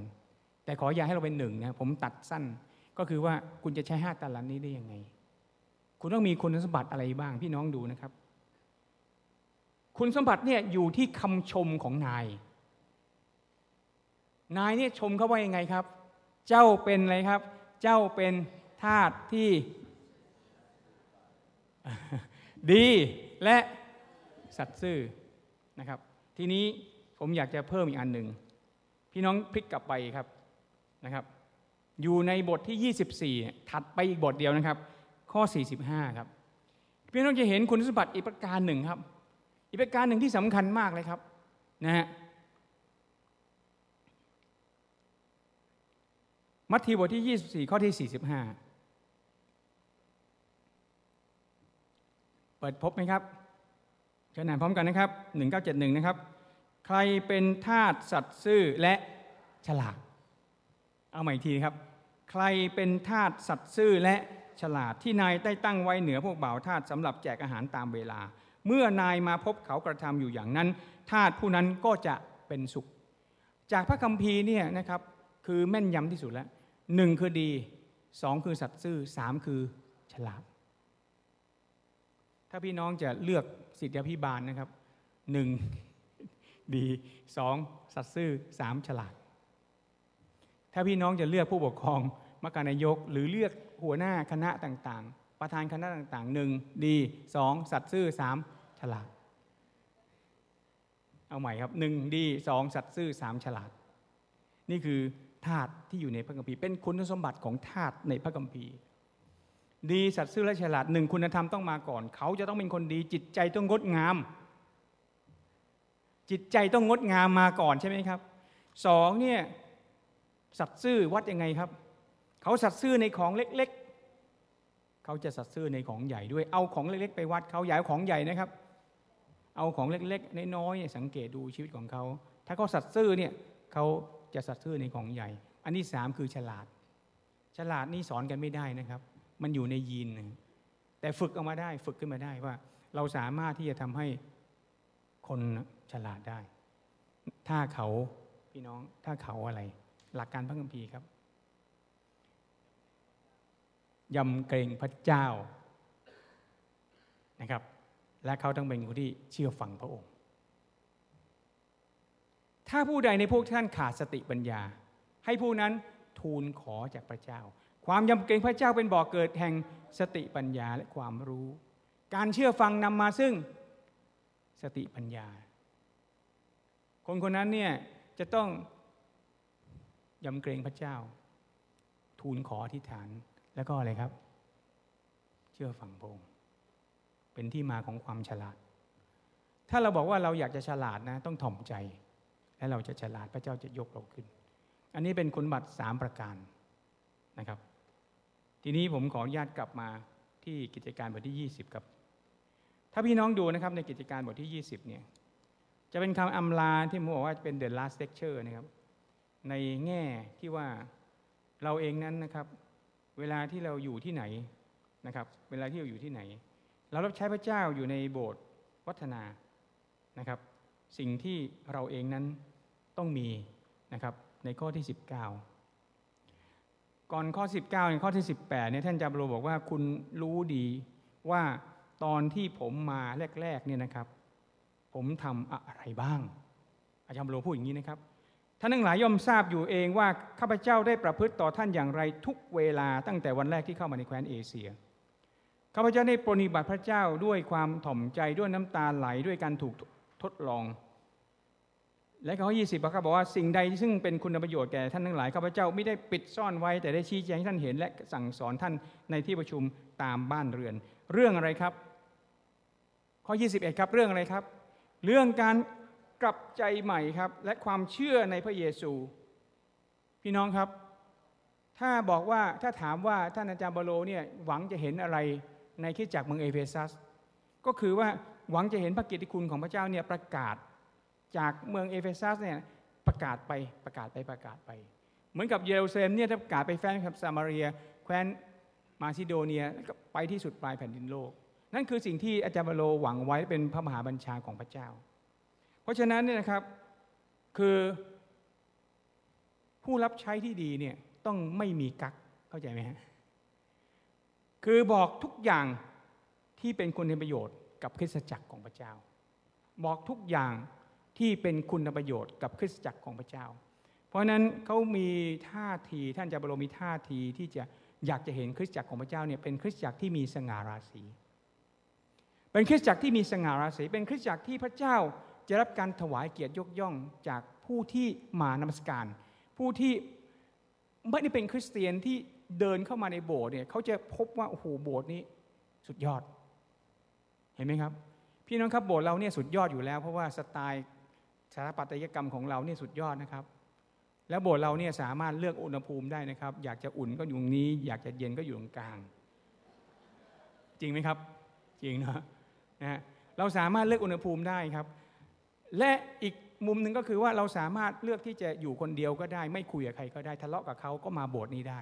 แต่ขออย่าให้เราเป็นหนึ่งนะผมตัดสั้นก็คือว่าคุณจะใช้ห้าตาลันนี้ได้ยังไง คุณต้องมีคุณสมบัติอะไรบ้างพี่น้องดูนะครับ คุณสมบัติเนี่ยอยู่ที่คำชมของนาย นายเนี่ยชมเขาว่ายังไงครับ เจ้าเป็นอะไรครับ เจ้าเป็นทาสที่ ดีและสัตย์ซื่อนะครับ ทีนี้ผมอยากจะเพิ่มอีกอันหนึ่งพี่น้องพลิกกลับไปครับ นะครับ อยู่ในบทที่ 24 ถัดไปอีกบทเดียวนะครับ ข้อ 45 ครับพี่น้องจะเห็นคุณสมบัติอีกประการหนึ่งครับ อีกประการหนึ่งที่สำคัญมากเลยครับนะฮะมัทธิวบทที่ 24 ข้อที่ 45 เปิดพบไหมครับเชิญอ่านพร้อมกันนะครับ 1971 นะครับ ใครเป็นทาสสัตว์ซื่อและฉลาด เอาใหม่อีกทีครับ ใครเป็นทาสสัตว์ซื่อและฉลาดที่นายได้ตั้งไว้เหนือพวกบ่าวทาสสำหรับแจกอาหารตามเวลา เมื่อนายมาพบเขากระทำอยู่อย่างนั้น ทาสผู้นั้นก็จะเป็นสุข จากพระคัมภีร์เนี่ยนะครับคือแม่นยำที่สุดแล้วหนึ่งคือดีสองคือสัตย์ซื่อสามคือฉลาด ถ้าพี่น้องจะเลือกสิทธิพิบาลนะครับหนึ่งดีสองสัตย์ซื่อสามฉลาด ถ้าพี่น้องจะเลือกผู้ปกครองมการนายก หรือเลือกหัวหน้าคณะต่างๆ ประธานคณะต่างๆหนึ่งดีสองสัตย์ซื่อสามฉลาด เอาใหม่ครับหนึ่งดีสองสัตย์ซื่อสามฉลาด นี่คือธาตุที่อยู่ในพระคัมภีร์เป็นคุณสมบัติของธาตุในพระคัมภีร์ดีสัตย์ซื่อและฉลาดหนึ่งคุณธรรมต้องมาก่อน เขาจะต้องเป็นคนดี จิตใจต้องงดงาม จิตใจต้องงดงามมาก่อนใช่ไหมครับสองเนี่ย สัตย์ซื่อวัดยังไงครับ เขาสัตย์ซื่อในของเล็กๆ เขาจะสัตย์ซื่อในของใหญ่ด้วย เอาของเล็กๆ ไปวัดเขาอย่าเอาของใหญ่นะครับ เอาของเล็กๆน้อยๆสังเกตดูชีวิตของเขา ถ้าเขาสัตย์ซื่อเนี่ยเขาจะสัตย์ซื่อในของใหญ่ อันที่สามคือฉลาด ฉลาดนี่สอนกันไม่ได้นะครับ มันอยู่ในยีนนะแต่ฝึกเอามาได้ฝึกขึ้นมาได้ว่า เราสามารถที่จะทำให้คนฉลาดได้ ถ้าเขาพี่น้องถ้าเขาอะไร หลักการพระคัมภีร์ครับยำเกรงพระเจ้านะครับ และเขาต้องเป็นคนที่เชื่อฟังพระองค์ ถ้าผู้ใดในพวกท่านขาดสติปัญญา ให้ผู้นั้นทูลขอจากพระเจ้า ความยำเกรงพระเจ้าเป็นบ่อกเกิดแห่งสติปัญญาและความรู้ การเชื่อฟังนำมาซึ่งสติปัญญา คนคนนั้นเนี่ยจะต้อง ยำเกรงพระเจ้า ทูลขออธิษฐานแล้วก็อะไรครับ เชื่อฟังพระองค์เป็นที่มาของความฉลาด ถ้าเราบอกว่าเราอยากจะฉลาดนะ ต้องถ่อมใจ และเราจะฉลาดพระเจ้าจะยกเราขึ้น อันนี้เป็นคุณบัตรสามประการนะครับ ทีนี้ผมขออนุญาตกลับมาที่กิจการบทที่ 20ครับ ถ้าพี่น้องดูนะครับในกิจการบทที่ 20เนี่ยจะเป็นคำอำลาที่ผมบอกว่าเป็น the last lecture นะครับ ในแง่ที่ว่าเราเองนั้นนะครับ เวลาที่เราอยู่ที่ไหนนะครับ เวลาที่เราอยู่ที่ไหน เรารับใช้พระเจ้าอยู่ในโบสถ์วัฒนานะครับ สิ่งที่เราเองนั้นต้องมีนะครับในข้อที่ 19 ก่อนข้อ 19ในข้อที่ 18เนี่ยท่านจาบโรบอกว่าคุณรู้ดีว่าตอนที่ผมมาแรกๆเนี่ยนะครับ ผมทำอะไรบ้าง อาจารย์บโรพูดอย่างนี้นะครับ ท่านทั้งหลายย่อมทราบอยู่เองว่าข้าพเจ้าได้ประพฤติต่อท่านอย่างไรทุกเวลาตั้งแต่วันแรกที่เข้ามาในแคว้นเอเชียข้าพเจ้าได้ปรนนิบัติพระเจ้าด้วยความถ่อมใจด้วยน้ำตาไหลด้วยการถูกทดลอง และข้อ20ครับบอกว่าสิ่งใดซึ่งเป็นคุณประโยชน์แก่ท่านทั้งหลายข้าพเจ้าไม่ได้ปิดซ่อนไว้แต่ได้ชี้แจงให้ท่านเห็นและสั่งสอนท่านในที่ประชุมตามบ้านเรือน เรื่องอะไรครับ ข้อ 21 ครับเรื่องอะไรครับ เรื่องการ กลับใจใหม่ครับ และความเชื่อในพระเยซู พี่น้องครับ ถ้าบอกว่าถ้าถามว่าท่านอาจารย์เปาโลเนี่ยหวังจะเห็นอะไรในคริสตจักรเมืองเอเฟซัส ก็คือว่าหวังจะเห็นพระกิตติคุณของพระเจ้าเนี่ยประกาศจากเมืองเอเฟซัสเนี่ยประกาศไปประกาศไปประกาศไป เหมือนกับเยรูซาเล็มเนี่ยประกาศไปแฟนกับซามารียแคว้นมาซิโดเนียก็ไปที่สุดปลายแผ่นดินโลก นั่นคือสิ่งที่อาจารย์บาโลหวังไว้เป็นพระมหาบัญชาของพระเจ้า เพราะฉะนั้นเนี่ยนะครับคือผู้รับใช้ที่ดีเนี่ยต้องไม่มีกักเข้าใจไหมฮะคือบอกทุกอย่างที่เป็นคุณประโยชน์กับคริสตจักรของพระเจ้า บอกทุกอย่างที่เป็นคุณประโยชน์กับคริสตจักรของพระเจ้า เพราะนั้นเขามีท่าทีท่านจาบรมีท่าทีที่จะอยากจะเห็นคริสตจักรของพระเจ้าเนี่ยเป็นคริสตจักรที่มีสง่าราศีเป็นคริสตจักรที่มีสง่าราศีเป็นคริสตจักรที่พระเจ้า จะรับการถวายเกียรติยกย่องจากผู้ที่มานมัสการ ผู้ที่ไม่ได้เป็นคริสเตียนที่เดินเข้ามาในโบสถ์เนี่ยเขาจะพบว่าโอ้โหโบสถ์นี้สุดยอด เห็นไหมครับ พี่น้องครับโบสถ์เราเนี่ยสุดยอดอยู่แล้ว เพราะว่าสไตล์สถาปัตยกรรมของเราเนี่ยสุดยอดนะครับ แล้วโบสถ์เราเนี่ยสามารถเลือกอุณหภูมิได้นะครับ อยากจะอุ่นก็อยู่ตรงนี้ อยากจะเย็นก็อยู่ตรงกลาง จริงไหมครับ จริงนะนะฮะเราสามารถเลือกอุณหภูมิได้ครับ และอีกมุมหนึ่งก็คือว่าเราสามารถเลือกที่จะอยู่คนเดียวก็ได้ ไม่คุยกับใครก็ได้ทะเลาะกับเขาก็มาโบสถ์นี้ได้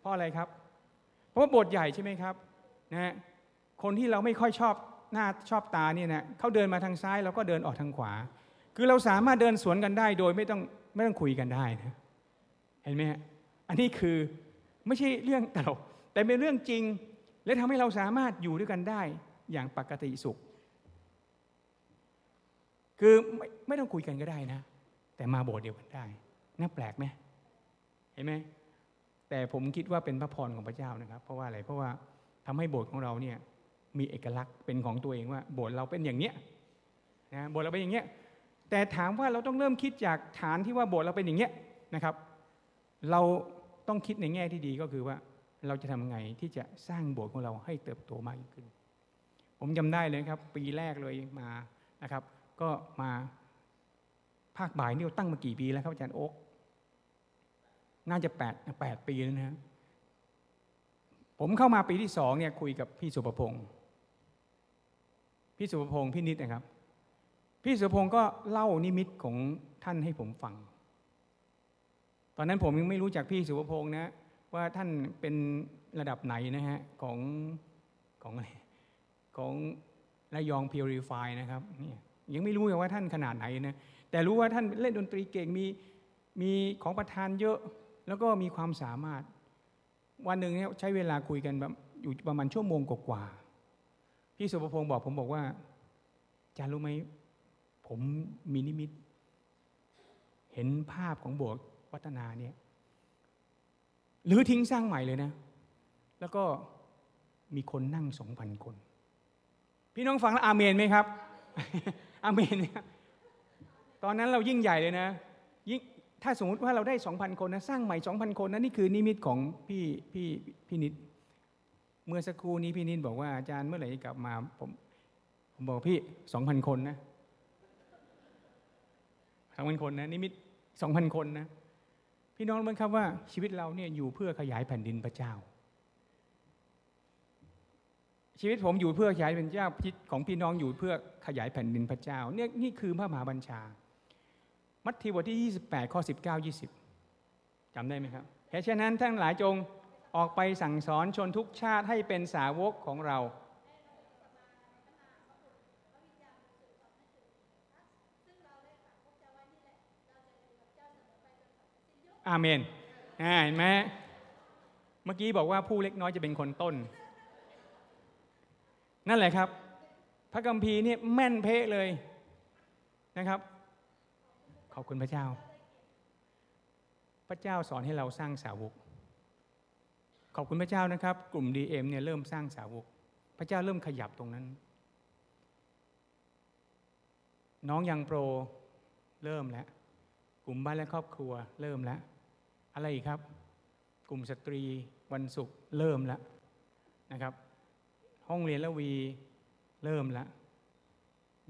เพราะอะไรครับ เพราะว่าโบสถ์ใหญ่ใช่ไหมครับนะคนที่เราไม่ค่อยชอบหน้าชอบตาเนี่ยนะเขาเดินมาทางซ้ายเราก็เดินออกทางขวา คือเราสามารถเดินสวนกันได้โดยไม่ต้องไม่ต้องคุยกันได้นะเห็นไหมฮะอันนี้คือไม่ใช่เรื่องตลกแต่เป็นเรื่องจริง และทำให้เราสามารถอยู่ด้วยกันได้อย่างปกติสุข คือไม่ไม่ต้องคุยกันก็ได้นะ แต่มาโบสถ์เดียวกันได้น่าแปลกไหมเห็นไหมแต่ผมคิดว่าเป็นพระพรของพระเจ้านะครับ เพราะว่าอะไรเพราะว่าทำให้โบสถ์ของเราเนี่ยมีเอกลักษณ์เป็นของตัวเองว่า โบสถ์เราเป็นอย่างเนี้ยนะโบสถ์เราเป็นอย่างเนี้ยแต่ถามว่าเราต้องเริ่มคิดจากฐานที่ว่าโบสถ์เราเป็นอย่างเนี้ยนะครับ เราต้องคิดในแง่ที่ดีก็คือว่าเราจะทำไงที่จะสร้างโบสถ์ของเราให้เติบโตมากยิ่งขึ้น ผมจำได้เลยครับ ปีแรกเลยมานะครับ ก็มาภาคบ่ายนี่เราตั้งมากี่ปีแล้วครับอาจารย์โอ๊กน่าจะแปดแปดปีแล้วนะฮะผมเข้ามาปีที่สองเนี่ยคุยกับพี่สุประพงศ์พี่สุประพงศ์พี่นิดนะครับ พี่สุประพงศ์ก็เล่านิมิตของท่านให้ผมฟัง ตอนนั้นผมยังไม่รู้จักพี่สุประพงศ์นะว่าท่านเป็นระดับไหนนะฮะของของอะไรของระยองพิวริฟายนะครับนี่ย ยังไม่รู้เลยว่าท่านขนาดไหนนะแต่รู้ว่าท่านเล่นดนตรีเก่งมีมีของประทานเยอะแล้วก็มีความสามารถ วันหนึ่งเนี่ยใช้เวลาคุยกันแบบอยู่ประมาณชั่วโมงกว่าๆพี่สุภพงศ์บอกผมบอกว่าอาจารย์รู้ไหมผมมีนิมิต เห็นภาพของโบสถ์วัฒนาเนี่ยหรือทิ้งสร้างใหม่เลยนะ แล้วก็มีคนนั่งสองพันคน พี่น้องฟังแล้วอาเมนไหมครับ อาเมนตอนนั้นเรายิ่งใหญ่เลยนะยิ่งถ้าสมมติว่าเราได้สองพันคนนะสร้างใหม่สองพันคนนะนี่คือนิมิตของพี่พี่พี่นิด เมื่อสักครู่นี้พี่นิดบอกว่าอาจารย์เมื่อไหร่จะกลับมาผมผมบอกพี่สองพันคนนะสองพันคนนะนิมิตสองพันคนนะพี่น้องรู้ไหมครับว่าชีวิตเราเนี่ยอยู่เพื่อขยายแผ่นดินพระเจ้า ชีวิตผมอยู่เพื่อขยายแผ่นดินพระเจ้าชีวิตของพี่น้องอยู่เพื่อขยายแผ่นดินพระเจ้าเนี่ยนี่คือพระมหาบัญชา มัทธิวบทที่ 28 ข้อ 19 20จำได้ไหมครับเหตุฉะนั้นท่านหลายจงออกไปสั่งสอนชนทุกชาติให้เป็นสาวกของเรา อาเมนเห็นไหมเมื่อกี้บอกว่าผู้เล็กน้อยจะเป็นคนต้น นั่นแหละครับ พระคัมภีเนี่ยแม่นเป๊ะเลยนะครับ ขอบคุณพระเจ้า พระเจ้าสอนให้เราสร้างสาวก ขอบคุณพระเจ้านะครับ กลุ่ม DM เนี่ยเริ่มสร้างสาวก พระเจ้าเริ่มขยับตรงนั้น น้องยังโปรเริ่มแล้ว กลุ่มบ้านและครอบครัวเริ่มแล้ว อะไรอีกครับ กลุ่มสตรีวันศุกร์เริ่มแล้วนะครับ ห้องเรียนละวีเริ่มแล้ว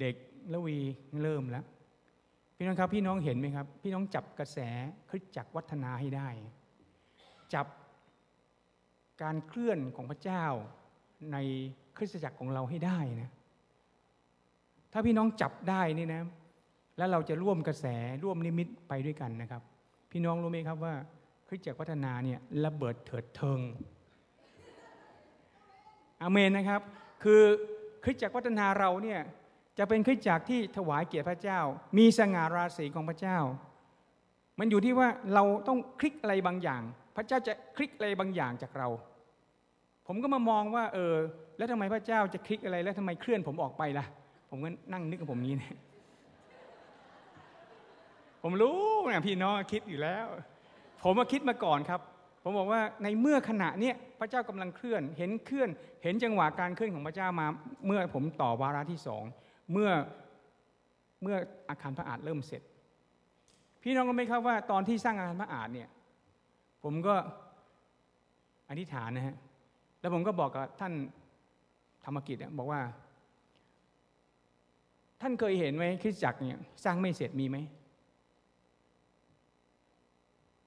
เด็กละวีเริ่มแล้วพี่น้องครับพี่น้องเห็นไหมครับ พี่น้องจับกระแสคริสตจักรวัฒนาให้ได้ จับการเคลื่อนของพระเจ้าในคริสตจักรของเราให้ได้นะถ้าพี่น้องจับได้นี่นะ แล้วเราจะร่วมกระแสร่วมนิมิตไปด้วยกันนะครับ พี่น้องรู้ไหมครับว่าคริสตจักรวัฒนาเนี่ยระเบิดเถิดเทิง อเมนนะครับ คือคริสตจักรวัฒนาเราเนี่ยจะเป็นคริสตจักรที่ถวายเกียรติพระเจ้า มีสง่าราศีของพระเจ้า มันอยู่ที่ว่าเราต้องคลิกอะไรบางอย่าง พระเจ้าจะคลิกอะไรบางอย่างจากเรา ผมก็มามองว่า เออ แล้วทำไมพระเจ้าจะคลิกอะไรแล้วทำไมเคลื่อนผมออกไปล่ะ ผมก็นั่งนึกกับผมนี้เนี่ยผมรู้นะพี่น้องคิดอยู่แล้ว ผมมาคิดมาก่อนครับ ผมบอกว่าในเมื่อขณะเนี้ยพระเจ้ากำลังเคลื่อน เห็นเคลื่อน เห็นจังหวะการเคลื่อนของพระเจ้ามา เมื่อผมต่อวาระที่สองเมื่อเมื่ออาคารพระอาจเริ่มเสร็จ พี่น้องก็ไม่ครับว่าตอนที่สร้างอาคารพระอาจเนี่ยผมก็อธิษฐานนะฮะแล้วผมก็บอกกับท่านธรรมกิจบอกว่า ท่านเคยเห็นไหมคริสตจักรเนี่ยสร้างไม่เสร็จมีไหม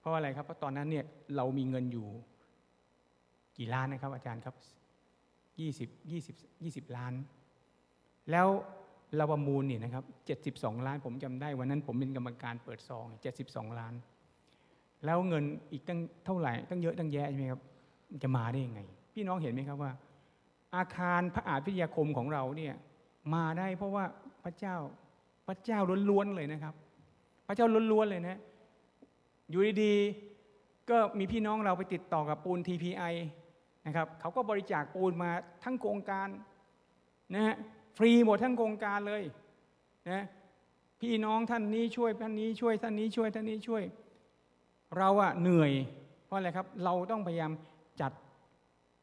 เพราะอะไรครับเพราะตอนนั้นเนี่ยเรามีเงินอยู่กี่ล้านนะครับ อาจารย์ครับยี่สิบยี่สิบยี่สิบล้าน แล้วเราประมูลเนี่ยนะครับเจ็ดสิบสองล้าน ผมจำได้วันนั้นผมเป็นกรรมการเปิดซองเจ็ดสิบสองล้าน แล้วเงินอีกตั้งเท่าไหร่ ตั้งเยอะตั้งแยะใช่ไหมครับมันจะมาได้ยังไง พี่น้องเห็นไหมครับว่า อาคารพระอาจพิทยาคมของเราเนี่ยมาได้เพราะว่าพระเจ้าพระเจ้าล้วนๆเลยนะครับ พระเจ้าล้วนๆเลยนะ อยู่ดีๆก็มีพี่น้องเราไปติดต่อกับปูน TPI นะครับเขาก็บริจาคปูนมาทั้งโครงการนะฮะฟรีหมดทั้งโครงการเลยนะพี่น้องท่านนี้ช่วยท่านนี้ช่วยท่านนี้ช่วยท่านนี้ช่วย เราอะเหนื่อย เพราะอะไรครับ เราต้องพยายามจัด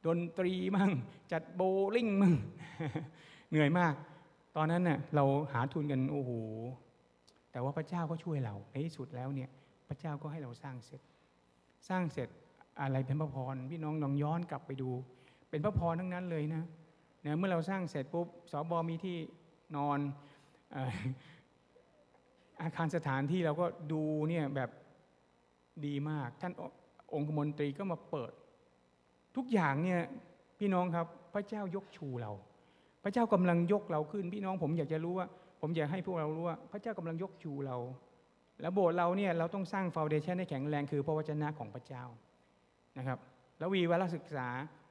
ดนตรีมั่ง จัดโบลิ่งมั่งเหนื่อยมาก ตอนนั้นเน่ะเราหาทุนกันโอ้โหแต่ว่าพระเจ้าก็ช่วยเราในที่สุดแล้วเนี่ย พระเจ้าก็ให้เราสร้างเสร็จ สร้างเสร็จอะไรเป็นพระพรพี่น้องลองย้อนกลับไปดู เป็นพระพรทั้งนั้นเลยนะเนี่ยเมื่อเราสร้างเสร็จปุ๊บสบมีที่นอนอาคารสถานที่เราก็ดูเนี่ยแบบดีมาก ท่านองคมนตรีก็มาเปิด ทุกอย่างเนี่ยพี่น้องครับพระเจ้ายกชูเรา พระเจ้ากำลังยกเราขึ้น พี่น้องผมอยากจะรู้ว่า ผมอยากให้พวกเรารู้ว่า พระเจ้ากำลังยกชูเรา แล้วโบสถ์เราเนี่ยเราต้องสร้างฟาวเดชันให้แข็งแรงคือพระวจนะของพระเจ้านะครับ แล้ววีวารศึกษา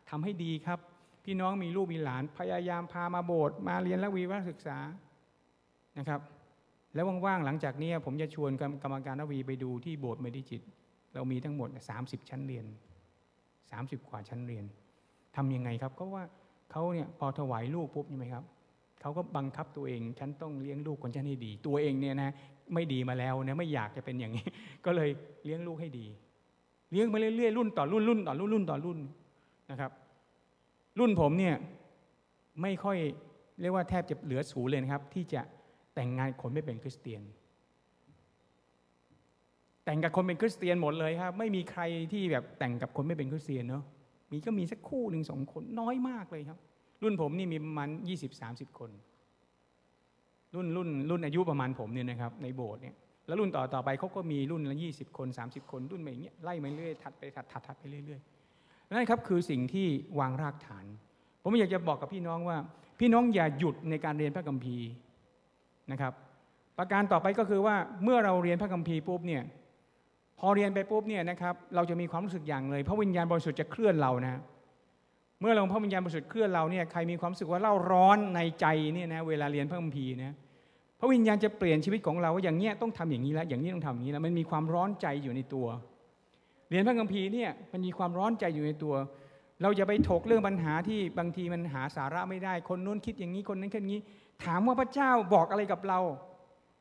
ทำให้ดีครับ พี่น้องมีลูกมีหลานพยายามพามาโบสถ์มาเรียนแล้ววีวารศึกษานะครับ แล้วว่างๆหลังจากนี้ผมจะชวนกรรมการนวีไปดูที่โบสถ์เมดิจิต เรามีทั้งหมด 30 ชั้นเรียน 30 กว่าชั้นเรียนทํำยังไงครับก็ว่าเขาเนี่ยพอถวายลูกปุ๊บใช่ไหมครับเขาก็บังคับตัวเอง ฉันต้องเลี้ยงลูกคนฉันให้ดี ตัวเองเนี่ยนะ ไม่ดีมาแล้วเนี่ยไม่อยากจะเป็นอย่างนี้ ก็เลยเลี้ยงลูกให้ดี เลี้ยงมาเรื่อยๆรุ่นต่อรุ่นรุ่นต่อรุ่นรุ่นต่อรุ่นนะครับ รุ่นผมเนี่ยไม่ค่อยเรียกว่าแทบจะเหลือสูเลยนะครับ ที่จะแต่งงานคนไม่เป็นคริสเตียน แต่งกับคนเป็นคริสเตียนหมดเลยครับ ไม่มีใครที่แบบแต่งกับคนไม่เป็นคริสเตียนเนาะมีก็มีสักคู่หนึ่งสองคนน้อยมากเลยครับ รุ่นผมนี่มีประมาณยี่สิบสามสิบคน รุ่นรุ่นรุ่นอายุประมาณผมเนี่ยนะครับในโบสถ์เนี่ยแล้วรุ่นต่อต่อไปเขาก็มีรุ่นละยี่สิบคนสามสิบคนรุ่นไปอย่างเงี้ยไล่มาเรื่อยถัดไปถัดถัดถัดไปเรื่อยๆนั่นครับคือสิ่งที่วางรากฐาน ผมอยากจะบอกกับพี่น้องว่า พี่น้องอย่าหยุดในการเรียนพระคัมภีร์นะครับ ประการต่อไปก็คือว่าเมื่อเราเรียนพระคัมภีร์ปุ๊บเนี่ยพอเรียนไปปุ๊บเนี่ยนะครับเราจะมีความรู้สึกอย่างเลยพระวิญญาณบริสุทธิ์จะเคลื่อนเรานะ เมื่อเราพระวิญญาณบริสุทธิ์เคลื่อนเราเนี่ยใครมีความรู้สึกว่าเล่าร้อนในใจเนี่ยนะเวลาเรียนพระคัมภีร์นะพระวิญญาณจะเปลี่ยนชีวิตของเราว่าอย่างเงี้ยต้องทำอย่างนี้แล้วอย่างนี้ต้องทำอย่างนี้แล้วมันมีความร้อนใจอยู่ในตัว เรียนพระคัมภีร์เนี่ยมันมีความร้อนใจอยู่ในตัว เราจะไปถกเรื่องปัญหาที่บางทีมันหาสาระไม่ได้ คนนู้นคิดอย่างนี้คนนั้นคิดอย่างนี้ ถามว่าพระเจ้าบอกอะไรกับเรา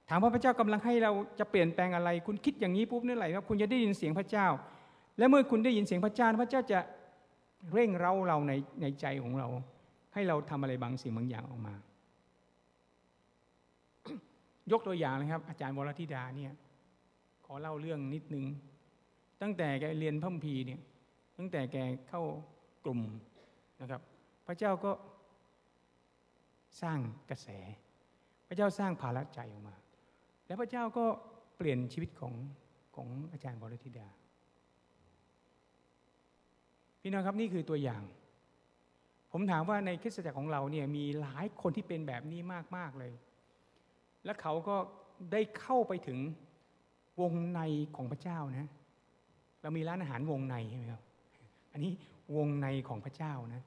ถามว่าพระเจ้ากำลังให้เราจะเปลี่ยนแปลงอะไร คุณคิดอย่างนี้ปุ๊บนี่ไหลครับคุณจะได้ยินเสียงพระเจ้า และเมื่อคุณได้ยินเสียงพระเจ้า พระเจ้าจะ เร่งเร้าเราในในใจของเรา ให้เราทำอะไรบางสิ่งบางอย่างออกมา ยกตัวอย่างนะครับ อาจารย์วรธิดาเนี่ย ขอเล่าเรื่องนิดนึง ตั้งแต่แกเรียนพระคัมภีเนี่ย ตั้งแต่แกเข้ากลุ่มนะครับ พระเจ้าก็สร้างกระแส พระเจ้าสร้างภาระใจออกมา แล้วพระเจ้าก็เปลี่ยนชีวิตของของอาจารย์วรธิดา พี่น้องครับนี่คือตัวอย่าง ผมถามว่าในคริสตจักรของเราเนี่ยมีหลายคนที่เป็นแบบนี้มากๆเลย และเขาก็ได้เข้าไปถึงวงในของพระเจ้านะ เรามีร้านอาหารวงในใช่ไหมครับ อันนี้วงในของพระเจ้านะ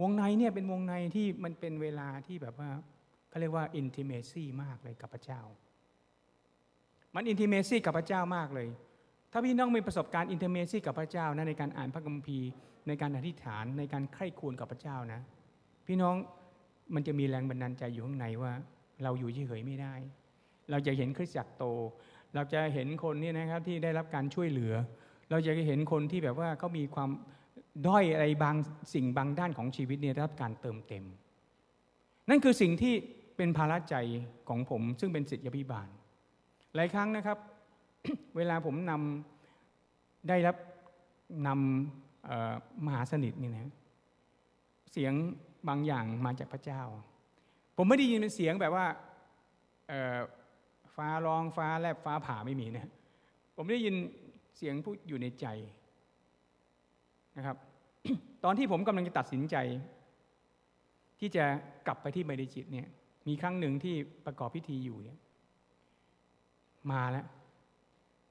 วงในเนี่ยเป็นวงในที่มันเป็นเวลาที่แบบว่าเขาเรียกว่า intimacy มากเลยกับพระเจ้า มัน intimacy กับพระเจ้ามากเลย ถ้าพี่น้องมีประสบการณ์ intimacy กับพระเจ้านะในการอ่านพระคัมภีร์ ในการอธิษฐานในการใคร่ควรกับพระเจ้านะ พี่น้องมันจะมีแรงบันดาลใจอยู่ข้างในว่า เราอยู่เฉยๆไม่ได้ เราจะเห็นคริสตจักรโต เราจะเห็นคนนี่นะครับที่ได้รับการช่วยเหลือ เราจะเห็นคนที่แบบว่าเขามีความด้อยอะไรบางสิ่งบางด้านของชีวิตเนี่ยได้รับการเติมเต็ม นั่นคือสิ่งที่เป็นภาระใจของผม ซึ่งเป็นสิทธิพิบาล หลายครั้งนะครับ เวลาผมนำได้รับนำ มหาสนิทนี่นะเสียงบางอย่างมาจากพระเจ้า ผมไม่ได้ยินเป็นเสียงแบบว่าฟ้าร้องฟ้าแลบฟ้าผ่าไม่มีนะผมได้ยินเสียงพูดอยู่ในใจนะครับ ตอนที่ผมกำลังจะตัดสินใจ ที่จะกลับไปที่ไมเดจิตเนี่ย มีครั้งหนึ่งที่ประกอบพิธีอยู่เนี่ย มาแล้ว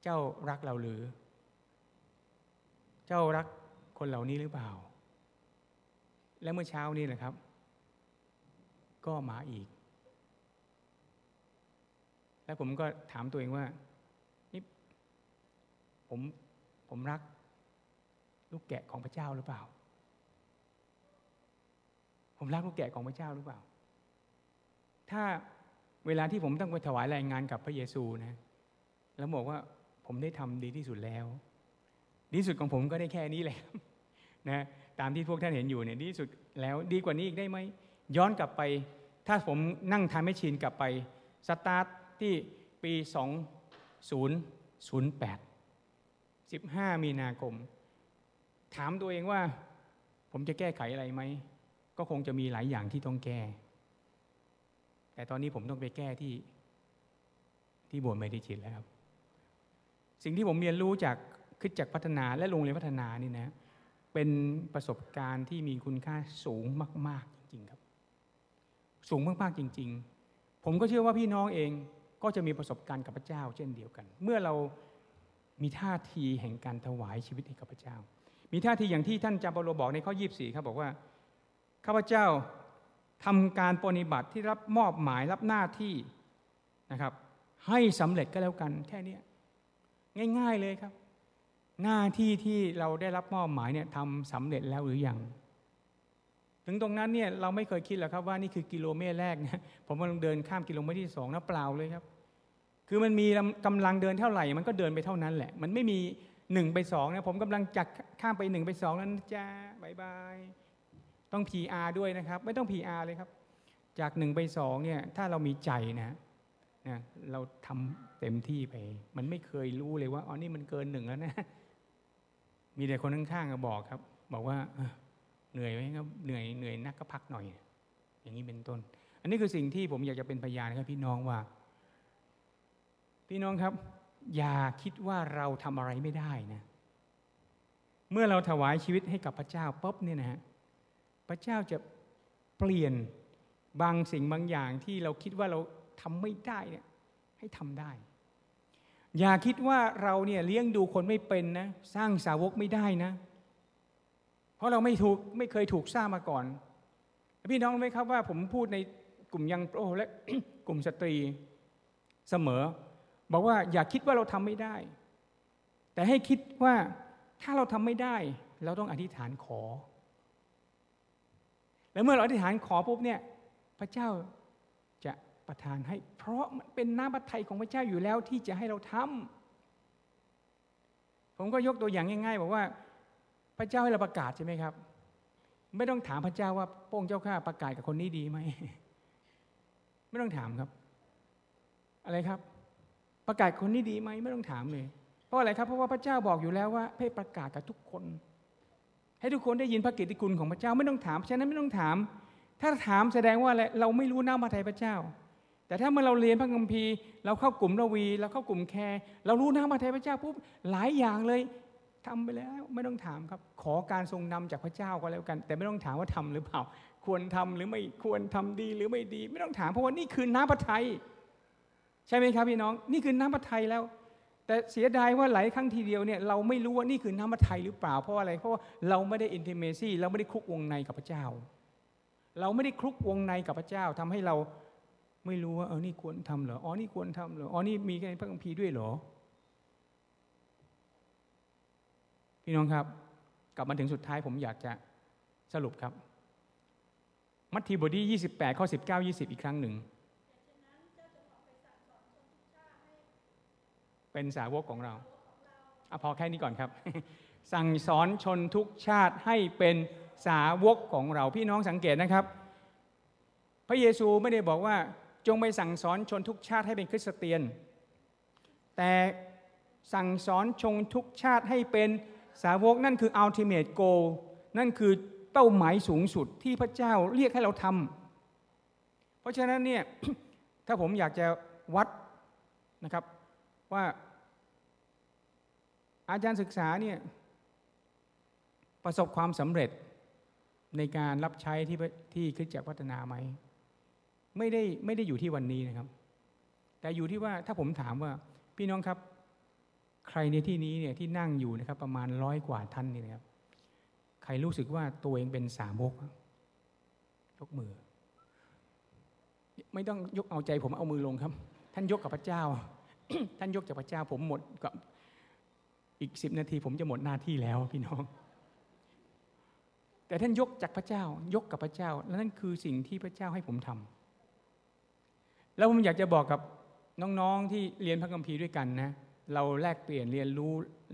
เจ้ารักเราหรือ เจ้ารัก คนเหล่านี้หรือเปล่า และเมื่อเช้านี้แหละครับ ก็มาอีก แล้วผมก็ถามตัวเองว่านี่ผมผมรักลูกแกะของพระเจ้าหรือเปล่า ผมรักลูกแกะของพระเจ้าหรือเปล่า ถ้าเวลาที่ผมต้องไปถวายรายงานกับพระเยซูนะ แล้วบอกว่าผมได้ทำดีที่สุดแล้ว ดีสุดของผมก็ได้แค่นี้แหละ นะตามที่พวกท่านเห็นอยู่เนี่ยดีสุดแล้วดีกว่านี้อีกได้ไหมย้อนกลับไป ถ้าผมนั่งทานไม่ชินกลับไปสตาร์ทที่ปี 2008 15 มีนาคม ถามตัวเองว่า ผมจะแก้ไขอะไรไหม ก็คงจะมีหลายอย่างที่ต้องแก้ แต่ตอนนี้ผมต้องไปแก้ที่ที่บวชไม่ได้จิตแล้ว สิ่งที่ผมเรียนรู้จากคิดจากพัฒนาและโรงเรียนพัฒนานี่นะ เป็นประสบการณ์ที่มีคุณค่าสูงมาก ๆ จริงๆครับ สูงมากๆจริง ๆ ผมก็เชื่อว่าพี่น้องเองก็จะมีประสบการณ์กับพระเจ้า เช่นเดียวกัน เมื่อเรามีท่าทีแห่งการถวายชีวิตให้กับพระเจ้า มีท่าทีอย่างที่ท่านจาเปโลบอกในข้อ 24 ครับบอกว่าข้าพเจ้าทำการปฏิบัติที่รับมอบหมายรับหน้าที่นะครับ ให้สำเร็จก็แล้วกันแค่นี้ง่าย ๆเลยครับ หน้าที่ที่เราได้รับมอบหมายเนี่ยทำสำเร็จแล้วหรือยังถึงตรงนั้นเนี่ยเราไม่เคยคิดหรอกครับว่านี่คือกิโลเมตรแรกนะผมกำลังเดินข้ามกิโลเมตรที่สองนะเปล่าเลยครับ คือมันมีกำลังเดินเท่าไหร่ มันก็เดินไปเท่านั้นแหละ มันไม่มีหนึ่งไปสองนะผมกำลังจักข้ามไปหนึ่งไปสองนั้นจ้าบายบายต้อง PR ด้วยนะครับ ไม่ต้อง PR เลยครับ จากหนึ่งไปสองเนี่ยถ้าเรามีใจนะนะเราทำเต็มที่ไป มันไม่เคยรู้เลยว่าอ๋อนี่มันเกินหนึ่งแล้วนะ มีแต่คนข้างๆก็บอกครับ บอกว่าเหนื่อยไหมครับเหนื่อยเหนื่อยนักก็พักหน่อย อย่างนี้เป็นต้น อันนี้คือสิ่งที่ผมอยากจะเป็นพยานครับ พี่น้องว่า พี่น้องครับ อย่าคิดว่าเราทำอะไรไม่ได้นะ เมื่อเราถวายชีวิตให้กับพระเจ้าปุ๊บเนี่ยนะฮะพระเจ้าจะเปลี่ยนบางสิ่งบางอย่างที่เราคิดว่าเราทำไม่ได้เนี่ยให้ทำได้ อย่าคิดว่าเราเนี่ยเลี้ยงดูคนไม่เป็นนะ สร้างสาวกไม่ได้นะ เพราะเราไม่ถูกไม่เคยถูกสร้างมาก่อน พี่น้องไหมครับว่าผมพูดในกลุ่มยังโปรและกลุ่มสตรีเสมอ บอกว่าอย่าคิดว่าเราทำไม่ได้ แต่ให้คิดว่าถ้าเราทำไม่ได้ เราต้องอธิษฐานขอ แล้วเมื่อเราอธิษฐานขอปุ๊บเนี่ย พระเจ้า ประทานให้ เพราะมันเป็นน้ำพระทัยของพระเจ้าอยู่แล้วที่จะให้เราทำผมก็ยกตัวอย่างง่าย ๆ บอกว่า พระเจ้าให้เราประกาศใช่ไหมครับ ไม่ต้องถามพระเจ้าว่าโป้งเจ้าข้าประกาศกับคนนี้ดีไหมไม่ต้องถามครับ อะไรครับ ประกาศคนนี้ดีไหมไม่ต้องถามเลยเพราะอะไรครับ เพราะว่าพระเจ้าบอกอยู่แล้วว่าให้ประกาศกับทุกคน ให้ทุกคนได้ยินพระกิตติคุณของพระเจ้าไม่ต้องถามฉะนั้นไม่ต้องถามถ้าถามแสดงว่าอะไรเราไม่รู้น้ำพระทัยพระเจ้า แต่ถ้าเมื่อเราเรียนพระคัมภีร์ เราเข้ากลุ่มระวีเราเข้ากลุ่มแคร์เรารู้น้ำพระทัยพระเจ้าปุ๊บหลายอย่างเลยทำไปแล้วไม่ต้องถามครับ ขอการทรงนำจากพระเจ้าก็แล้วกัน แต่ไม่ต้องถามว่าทำหรือเปล่า ควรทำหรือไม่ควรทำดีหรือไม่ดี ไม่ต้องถามเพราะว่านี่คือน้ำพระทัยใช่ไหมครับพี่น้องนี่คือน้ำพระทัยแล้ว แต่เสียดายว่าหลายครั้งทีเดียวเนี่ยเราไม่รู้ว่านี่คือน้ำพระทัยหรือเปล่าเพราะอะไรเพราะว่าเราไม่ได้อินเทิเมซี่เราไม่ได้คลุกวงในกับพระเจ้า เราไม่ได้คลุกวงในกับพระเจ้าทำให้เรา ไม่รู้ว่าเออนี่ควรทำเหรออ๋อนี่ควรทำเหรออ๋อนี่มีในพระคัมภีร์ด้วยเหรอ พี่น้องครับ กลับมาถึงสุดท้ายผมอยากจะสรุปครับ มัทธิวบทที่28 ข้อ 19 20 อีกครั้งหนึ่ง เป็นสาวกของเราอพอแค่นี้ก่อนครับ สั่งสอนชนทุกชาติให้เป็นสาวกของเราพี่น้องสังเกตนะครับ พระเยซูไม่ได้บอกว่า จงไปสั่งสอนชนทุกชาติให้เป็นคริสเตียน แต่สั่งสอนชนทุกชาติให้เป็นสาวกนั่นคือ ultimate goal นั่นคือเป้าหมายสูงสุดที่พระเจ้าเรียกให้เราทำเพราะฉะนั้นเนี่ยถ้าผมอยากจะวัดนะครับว่าอาจารย์ศึกษาเนี่ยประสบความสำเร็จในการรับใช้ที่ที่คริสตจักรพัฒนาไหม ไม่ได้ไม่ได้อยู่ที่วันนี้นะครับ แต่อยู่ที่ว่าถ้าผมถามว่าพี่น้องครับ ใครในที่นี้เนี่ยที่นั่งอยู่นะครับ ประมาณร้อยกว่าท่านนี่นะครับ ใครรู้สึกว่าตัวเองเป็นสามกยกมือ ไม่ต้องยกเอาใจผมเอามือลงครับ ท่านยกกับพระเจ้า ท่านยกจากพระเจ้า ผมหมดกับอีกสิบนาที ผมจะหมดหน้าที่แล้วพี่น้องแต่ท่านยกจากพระเจ้ายกกับพระเจ้า และนั่นคือสิ่งที่พระเจ้าให้ผมทำ แล้วผมอยากจะบอกกับน้องๆที่เรียนพระคัมภีร์ด้วยกันนะ เราแลกเปลี่ยนเรียนรู้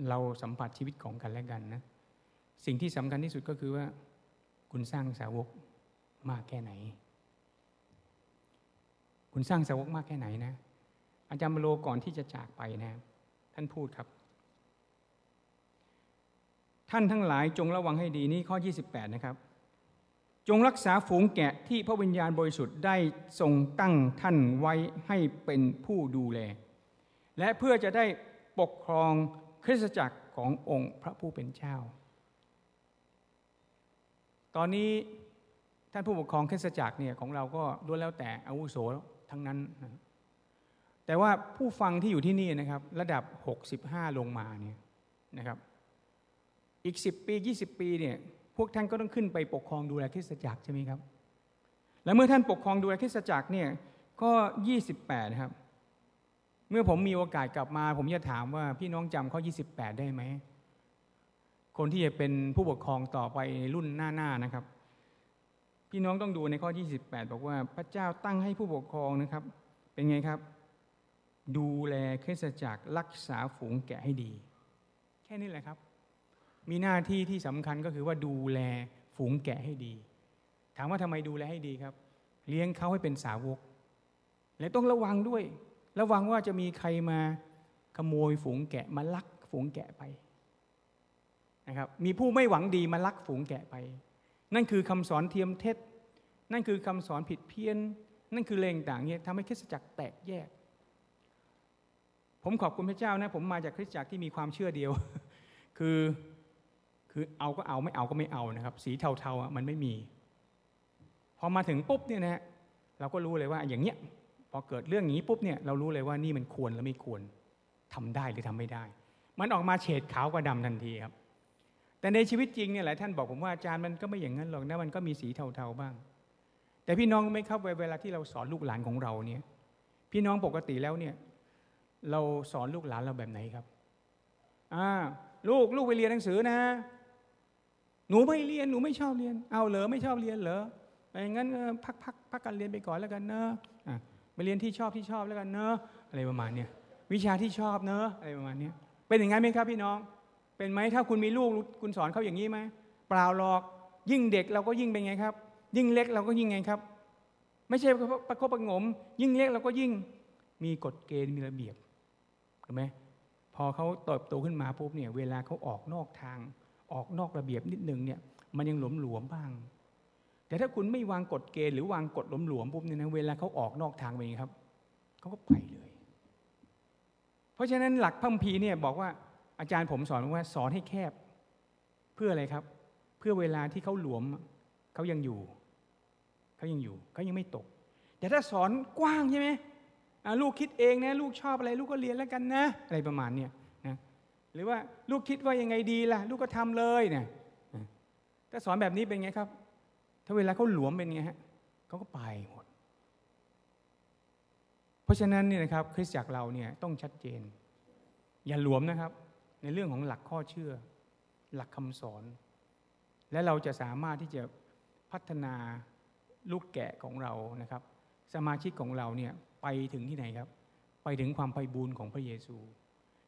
เราสัมผัสชีวิตของกันและกันนะ สิ่งที่สำคัญที่สุดก็คือว่า คุณสร้างสาวกมากแค่ไหน คุณสร้างสาวกมากแค่ไหนนะ อาจารย์มโลก่อนที่จะจากไปนะ ท่านพูดครับ ท่านทั้งหลายจงระวังให้ดีนี่ข้อ 28 นะครับ จงรักษาฝูงแกะที่พระวิญญาณบริสุทธิ์ได้ทรงตั้งท่านไว้ให้เป็นผู้ดูแล และเพื่อจะได้ปกครองคริสตจักรขององค์พระผู้เป็นเจ้า ตอนนี้ท่านผู้ปกครองคริสตจักรเนี่ยของเราก็ล้วนแล้วแต่อาวุโสทั้งนั้นนะแต่ว่าผู้ฟังที่อยู่ที่นี่นะครับ ระดับ 65 ลงมาเนี่ยนะครับ อีก 10 ปี 20 ปีเนี่ย พวกท่านก็ต้องขึ้นไปปกครองดูแลคริสตจักรใช่ไหมครับ และเมื่อท่านปกครองดูแลคริสตจักรเนี่ยก็28นะครับ เมื่อผมมีโอกาสกลับมา ผมจะถามว่าพี่น้องจำข้อ 28 ได้ไหม คนที่จะเป็นผู้ปกครองต่อไปในรุ่นหน้าๆนะครับ พี่น้องต้องดูในข้อ 28 บอกว่าพระเจ้าตั้งให้ผู้ปกครองนะครับ เป็นไงครับ ดูแลคริสตจักรรักษาฝูงแกะให้ดี แค่นี้แหละครับ มีหน้าที่ที่สำคัญก็คือว่าดูแลฝูงแกะให้ดี ถามว่าทำไมดูแลให้ดีครับ เลี้ยงเขาให้เป็นสาวก และต้องระวังด้วย ระวังว่าจะมีใครมาขโมยฝูงแกะมาลักฝูงแกะไปนะครับมีผู้ไม่หวังดีมาลักฝูงแกะไป นั่นคือคำสอนเทียมเท็จ นั่นคือคำสอนผิดเพี้ยน นั่นคือเลงต่างเนี่ยทำให้คริสตจักรแตกแยก ผมขอบคุณพระเจ้านะผมมาจากคริสตจักรที่มีความเชื่อเดียว คือ คือเอาก็เอาไม่เอาก็ไม่เอานะครับ สีเทาๆมันไม่มี พอมาถึงปุ๊บเนี่ยนะเราก็รู้เลยว่าอย่างเนี้ยพอเกิดเรื่องนี้ปุ๊บเนี่ยเรารู้เลยว่านี่มันควรหรือไม่ควรทำได้หรือทำไม่ได้ มันออกมาเฉดขาวกับดำทันทีครับ แต่ในชีวิตจริงเนี่ยหลายท่านบอกผมว่าอาจารย์มันก็ไม่อย่างนั้นหรอกนะมันก็มีสีเทาๆบ้าง แต่พี่น้องไม่เข้าไปเวลาที่เราสอนลูกหลานของเราเนี่ยพี่น้องปกติแล้วเนี่ยเราสอนลูกหลานเราแบบไหนครับอ่าลูกลูกไปเรียนหนังสือนะ หนูไม่เรียนหนูไม่ชอบเรียน เอาเหรอไม่ชอบเรียนเหรอไม่งั้นพักพักพักการเรียนไปก่อนแล้วกันเนอะอะไปเรียนที่ชอบที่ชอบแล้วกันเนอะอะไรประมาณเนี้ยวิชาที่ชอบเนอะอะไรประมาณเนี้ยเป็นอย่างนั้นไหมครับพี่น้อง เป็นไหมถ้าคุณมีลูกคุณสอนเขาอย่างนี้ไหมเปล่าหรอกยิ่งเด็กเราก็ยิ่งเป็นไงครับ ยิ่งเล็กเราก็ยิ่งไงครับ ไม่ใช่ประคบประงม ยิ่งเล็กเราก็ยิ่งมีกฎเกณฑ์มีระเบียบถูกไหมพอเขาเติบโตขึ้นมาปุ๊บเนี่ยเวลาเขาออกนอกทาง ออกนอกระเบียบนิดนึงเนี่ยมันยังหลวมหลวมๆบ้าง แต่ถ้าคุณไม่วางกฎเกณฑ์หรือวางกฎหลวมหลวมๆปุ๊บเนี่ยนะเวลาเขาออกนอกทางไปครับเขาก็ไปเลย เพราะฉะนั้นหลักพัมภีเนี่ยบอกว่าอาจารย์ผมสอนว่าสอนให้แคบ เพื่ออะไรครับ เพื่อเวลาที่เขาหลวมเขายังอยู่เขายังอยู่เขายังไม่ตก แต่ถ้าสอนกว้างใช่ไหมลูกคิดเองนะ ลูกชอบอะไร ลูกก็เรียนแล้วกันนะ อะไรประมาณเนี้ย หรือว่าลูกคิดว่ายังไงดีล่ะ ลูกก็ทำเลยเนี่ยถ้าสอนแบบนี้เป็นไงครับ ถ้าเวลาเขาหลวมเป็นไงฮะเขาก็ไปหมด เพราะฉะนั้นเนี่ยนะครับคริสตจักรเราเนี่ยต้องชัดเจน อย่าหลวมนะครับ ในเรื่องของหลักข้อเชื่อ หลักคำสอน และเราจะสามารถที่จะพัฒนาลูกแกะของเรานะครับ สมาชิกของเราเนี่ยไปถึงที่ไหนครับ ไปถึงความไพบูรณ์ของพระเยซู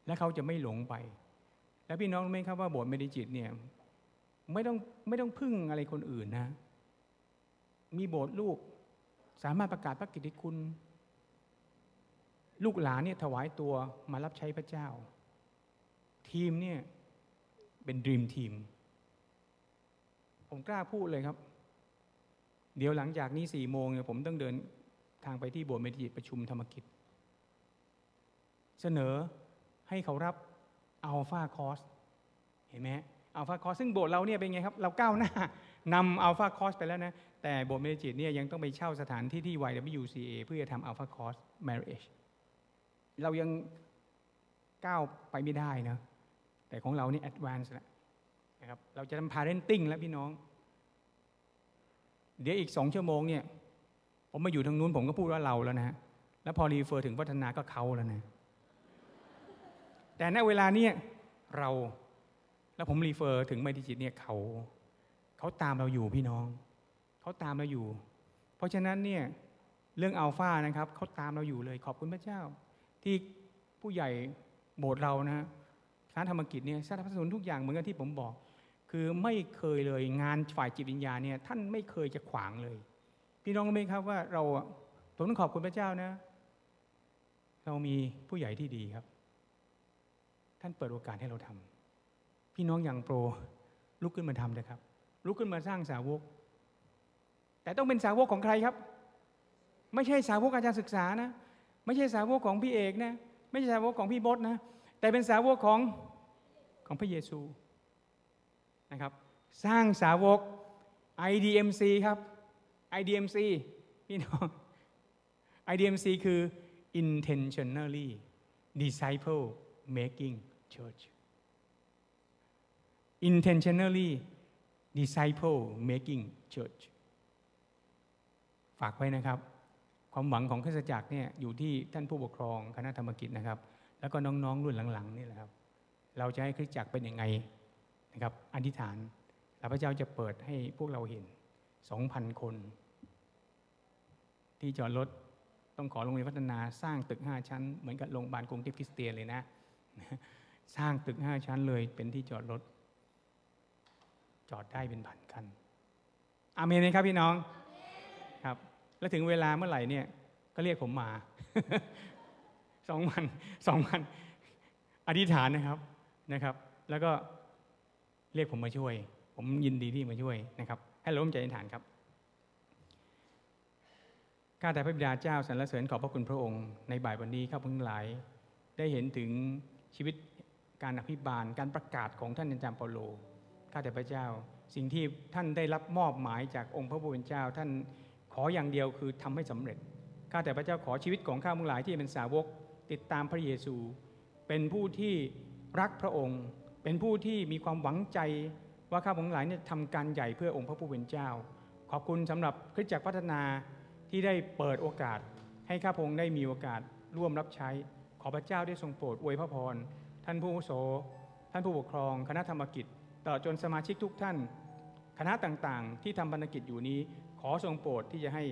และเขาจะไม่หลงไป แล้วพี่น้องรู้ไหมครับว่าโบสถ์เมดิจิตเนี่ยไม่ต้องไม่ต้องพึ่งอะไรคนอื่นนะ มีโบสถ์ลูกสามารถประกาศพระกิตติคุณ ลูกหลานเนี่ยถวายตัวมารับใช้พระเจ้า ทีมเนี่ยเป็นดีมทีม ผมกล้าพูดเลยครับ เดี๋ยวหลังจากนี้สี่โมงเนี่ยผมต้องเดินทางไปที่โบสถ์เมดิจิตประชุมธรรมกิจ เสนอ ให้เขารับอัลฟาคอสเห็นไหมอัลฟาคอสซึ่งโบสถ์เราเนี่ยเป็นไงครับ เราก้าวหน้านำอัลฟาคอสไปแล้วนะ แต่โบสถ์เมดิจิตเนี่ยยังต้องไปเช่าสถานที่ที่ YWCA เพื่อจะทำอัลฟาคอส marriage เรายังก้าวไปไม่ได้นะแต่ของเรานี่ advance แล้วนะครับเราจะทำ parenting แล้วพี่น้อง เดี๋ยวอีกสองชั่วโมงเนี่ยผมมาอยู่ทางนู้นผมก็พูดว่าเราแล้วนะแล้วพอ refer ถึงวัฒนาก็เขาแล้วนะ แต่ณเวลาเนี้ยเราแล้วผม refer ถึงไมตรีจิตเนี่ยเขาเขาตามเราอยู่พี่น้อง เขาตามเราอยู่ เพราะฉะนั้นเนี่ยเรื่องอัลฟานะครับเขาตามเราอยู่เลยขอบคุณพระเจ้า ที่ผู้ใหญ่โบสถ์เรานะคณะธรรมกิจเนี่ยสนับสนุนทุกอย่างเหมือนกันที่ผมบอก คือไม่เคยเลยงานฝ่ายจิตวิญญาณเนี่ยท่านไม่เคยจะขวางเลย พี่น้องรู้ไหมครับว่าเราผมต้องขอบคุณพระเจ้านะ เรามีผู้ใหญ่ที่ดีครับ ท่านเปิดโอกาสให้เราทำพี่น้องอย่างโปรลุกขึ้นมาทำนะครับ ลุกขึ้นมาสร้างสาวก แต่ต้องเป็นสาวกของใครครับ ไม่ใช่สาวกอาจารย์ศึกษานะ ไม่ใช่สาวกของพี่เอกนะ ไม่ใช่สาวกของพี่บดนะ แต่เป็นสาวกของของพระเยซูนะครับ สร้างสาวก IDMC ครับ IDMC พี่น้อง IDMC คือ intentionally disciple making church intentionally disciple making church ฝากไว้นะครับ ความหวังของคริสตจักรเนี่ยอยู่ที่ท่านผู้ปกครองคณะธรรมกิจนะครับ แล้วก็น้องๆรุ่นหลังๆนี่แหละครับ เราจะให้คริสตจักรเป็นยังไงนะครับอธิษฐานแล้วพระเจ้าจะเปิดให้พวกเราเห็นสองพันคน ที่จอดรถต้องขอโรงเรียนพัฒนาสร้างตึกห้าชั้น เหมือนกับโรงพยาบาลกรุงเทพคริสเตียนเลยนะ สร้างตึกห้าชั้นเลยเป็นที่จอดรถ จอดได้เป็นพันคันอาเมนไหมครับพี่น้องครับ แล้วถึงเวลาเมื่อไหร่เนี่ย ก็เรียกผมมาสองวันสองวันอธิษฐานนะครับนะครับ แล้วก็เรียกผมมาช่วย ผมยินดีที่มาช่วยนะครับ ให้เราร่วมใจอธิษฐานครับข้าแต่พระบิดาเจ้าสรรเสริญขอบพระคุณพระองค์ในบ่ายวันนี้ข้าพงหลาย ได้เห็นถึงชีวิต การอภิบาลการประกาศของท่านอาจารย์เปาโลข้าแต่พระเจ้า สิ่งที่ท่านได้รับมอบหมายจากองค์พระผู้เป็นเจ้า ท่านขออย่างเดียวคือทำให้สำเร็จข้าแต่พระเจ้าขอชีวิตของข้าพงหลายที่เป็นสาวก ติดตามพระเยซู เป็นผู้ที่รักพระองค์ เป็นผู้ที่มีความหวังใจว่าข้าพงหลายเนี่ยทำการใหญ่เพื่อองค์พระผู้เป็นเจ้า ขอบคุณสำหรับคริสตจักรพัฒนาที่ได้เปิดโอกาส ให้ข้าพงได้มีโอกาสร่วมรับใช้ ขอพระเจ้าได้ทรงโปรดอวยพระพร ท่านผู้วุโส ท่านผู้ปกครอง คณะธรรมกิจตลอดจนสมาชิกทุกท่าน คณะต่างๆ ที่ทำภารกิจอยู่นี้ ขอทรงโปรดที่จะให้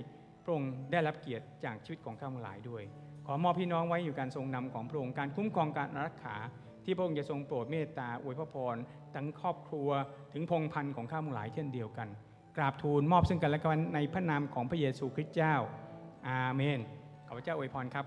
พระองค์ได้รับเกียรติจากชีวิตของข้าพเจ้าหลายด้วย ขอมอบพี่น้องไว้อยู่การทรงนำของพระองค์การคุ้มครองการรักษาที่พระองค์จะทรงโปรดเมตตาอวยพระพรทั้งครอบครัวถึงพงพันธ์ของข้าพเจ้าหลายเช่นเดียวกัน กราบทูลมอบซึ่งกันและกันในพระนามของพระเยซูคริสต์เจ้าอาเมนขอพระเจ้าอวยพรครับ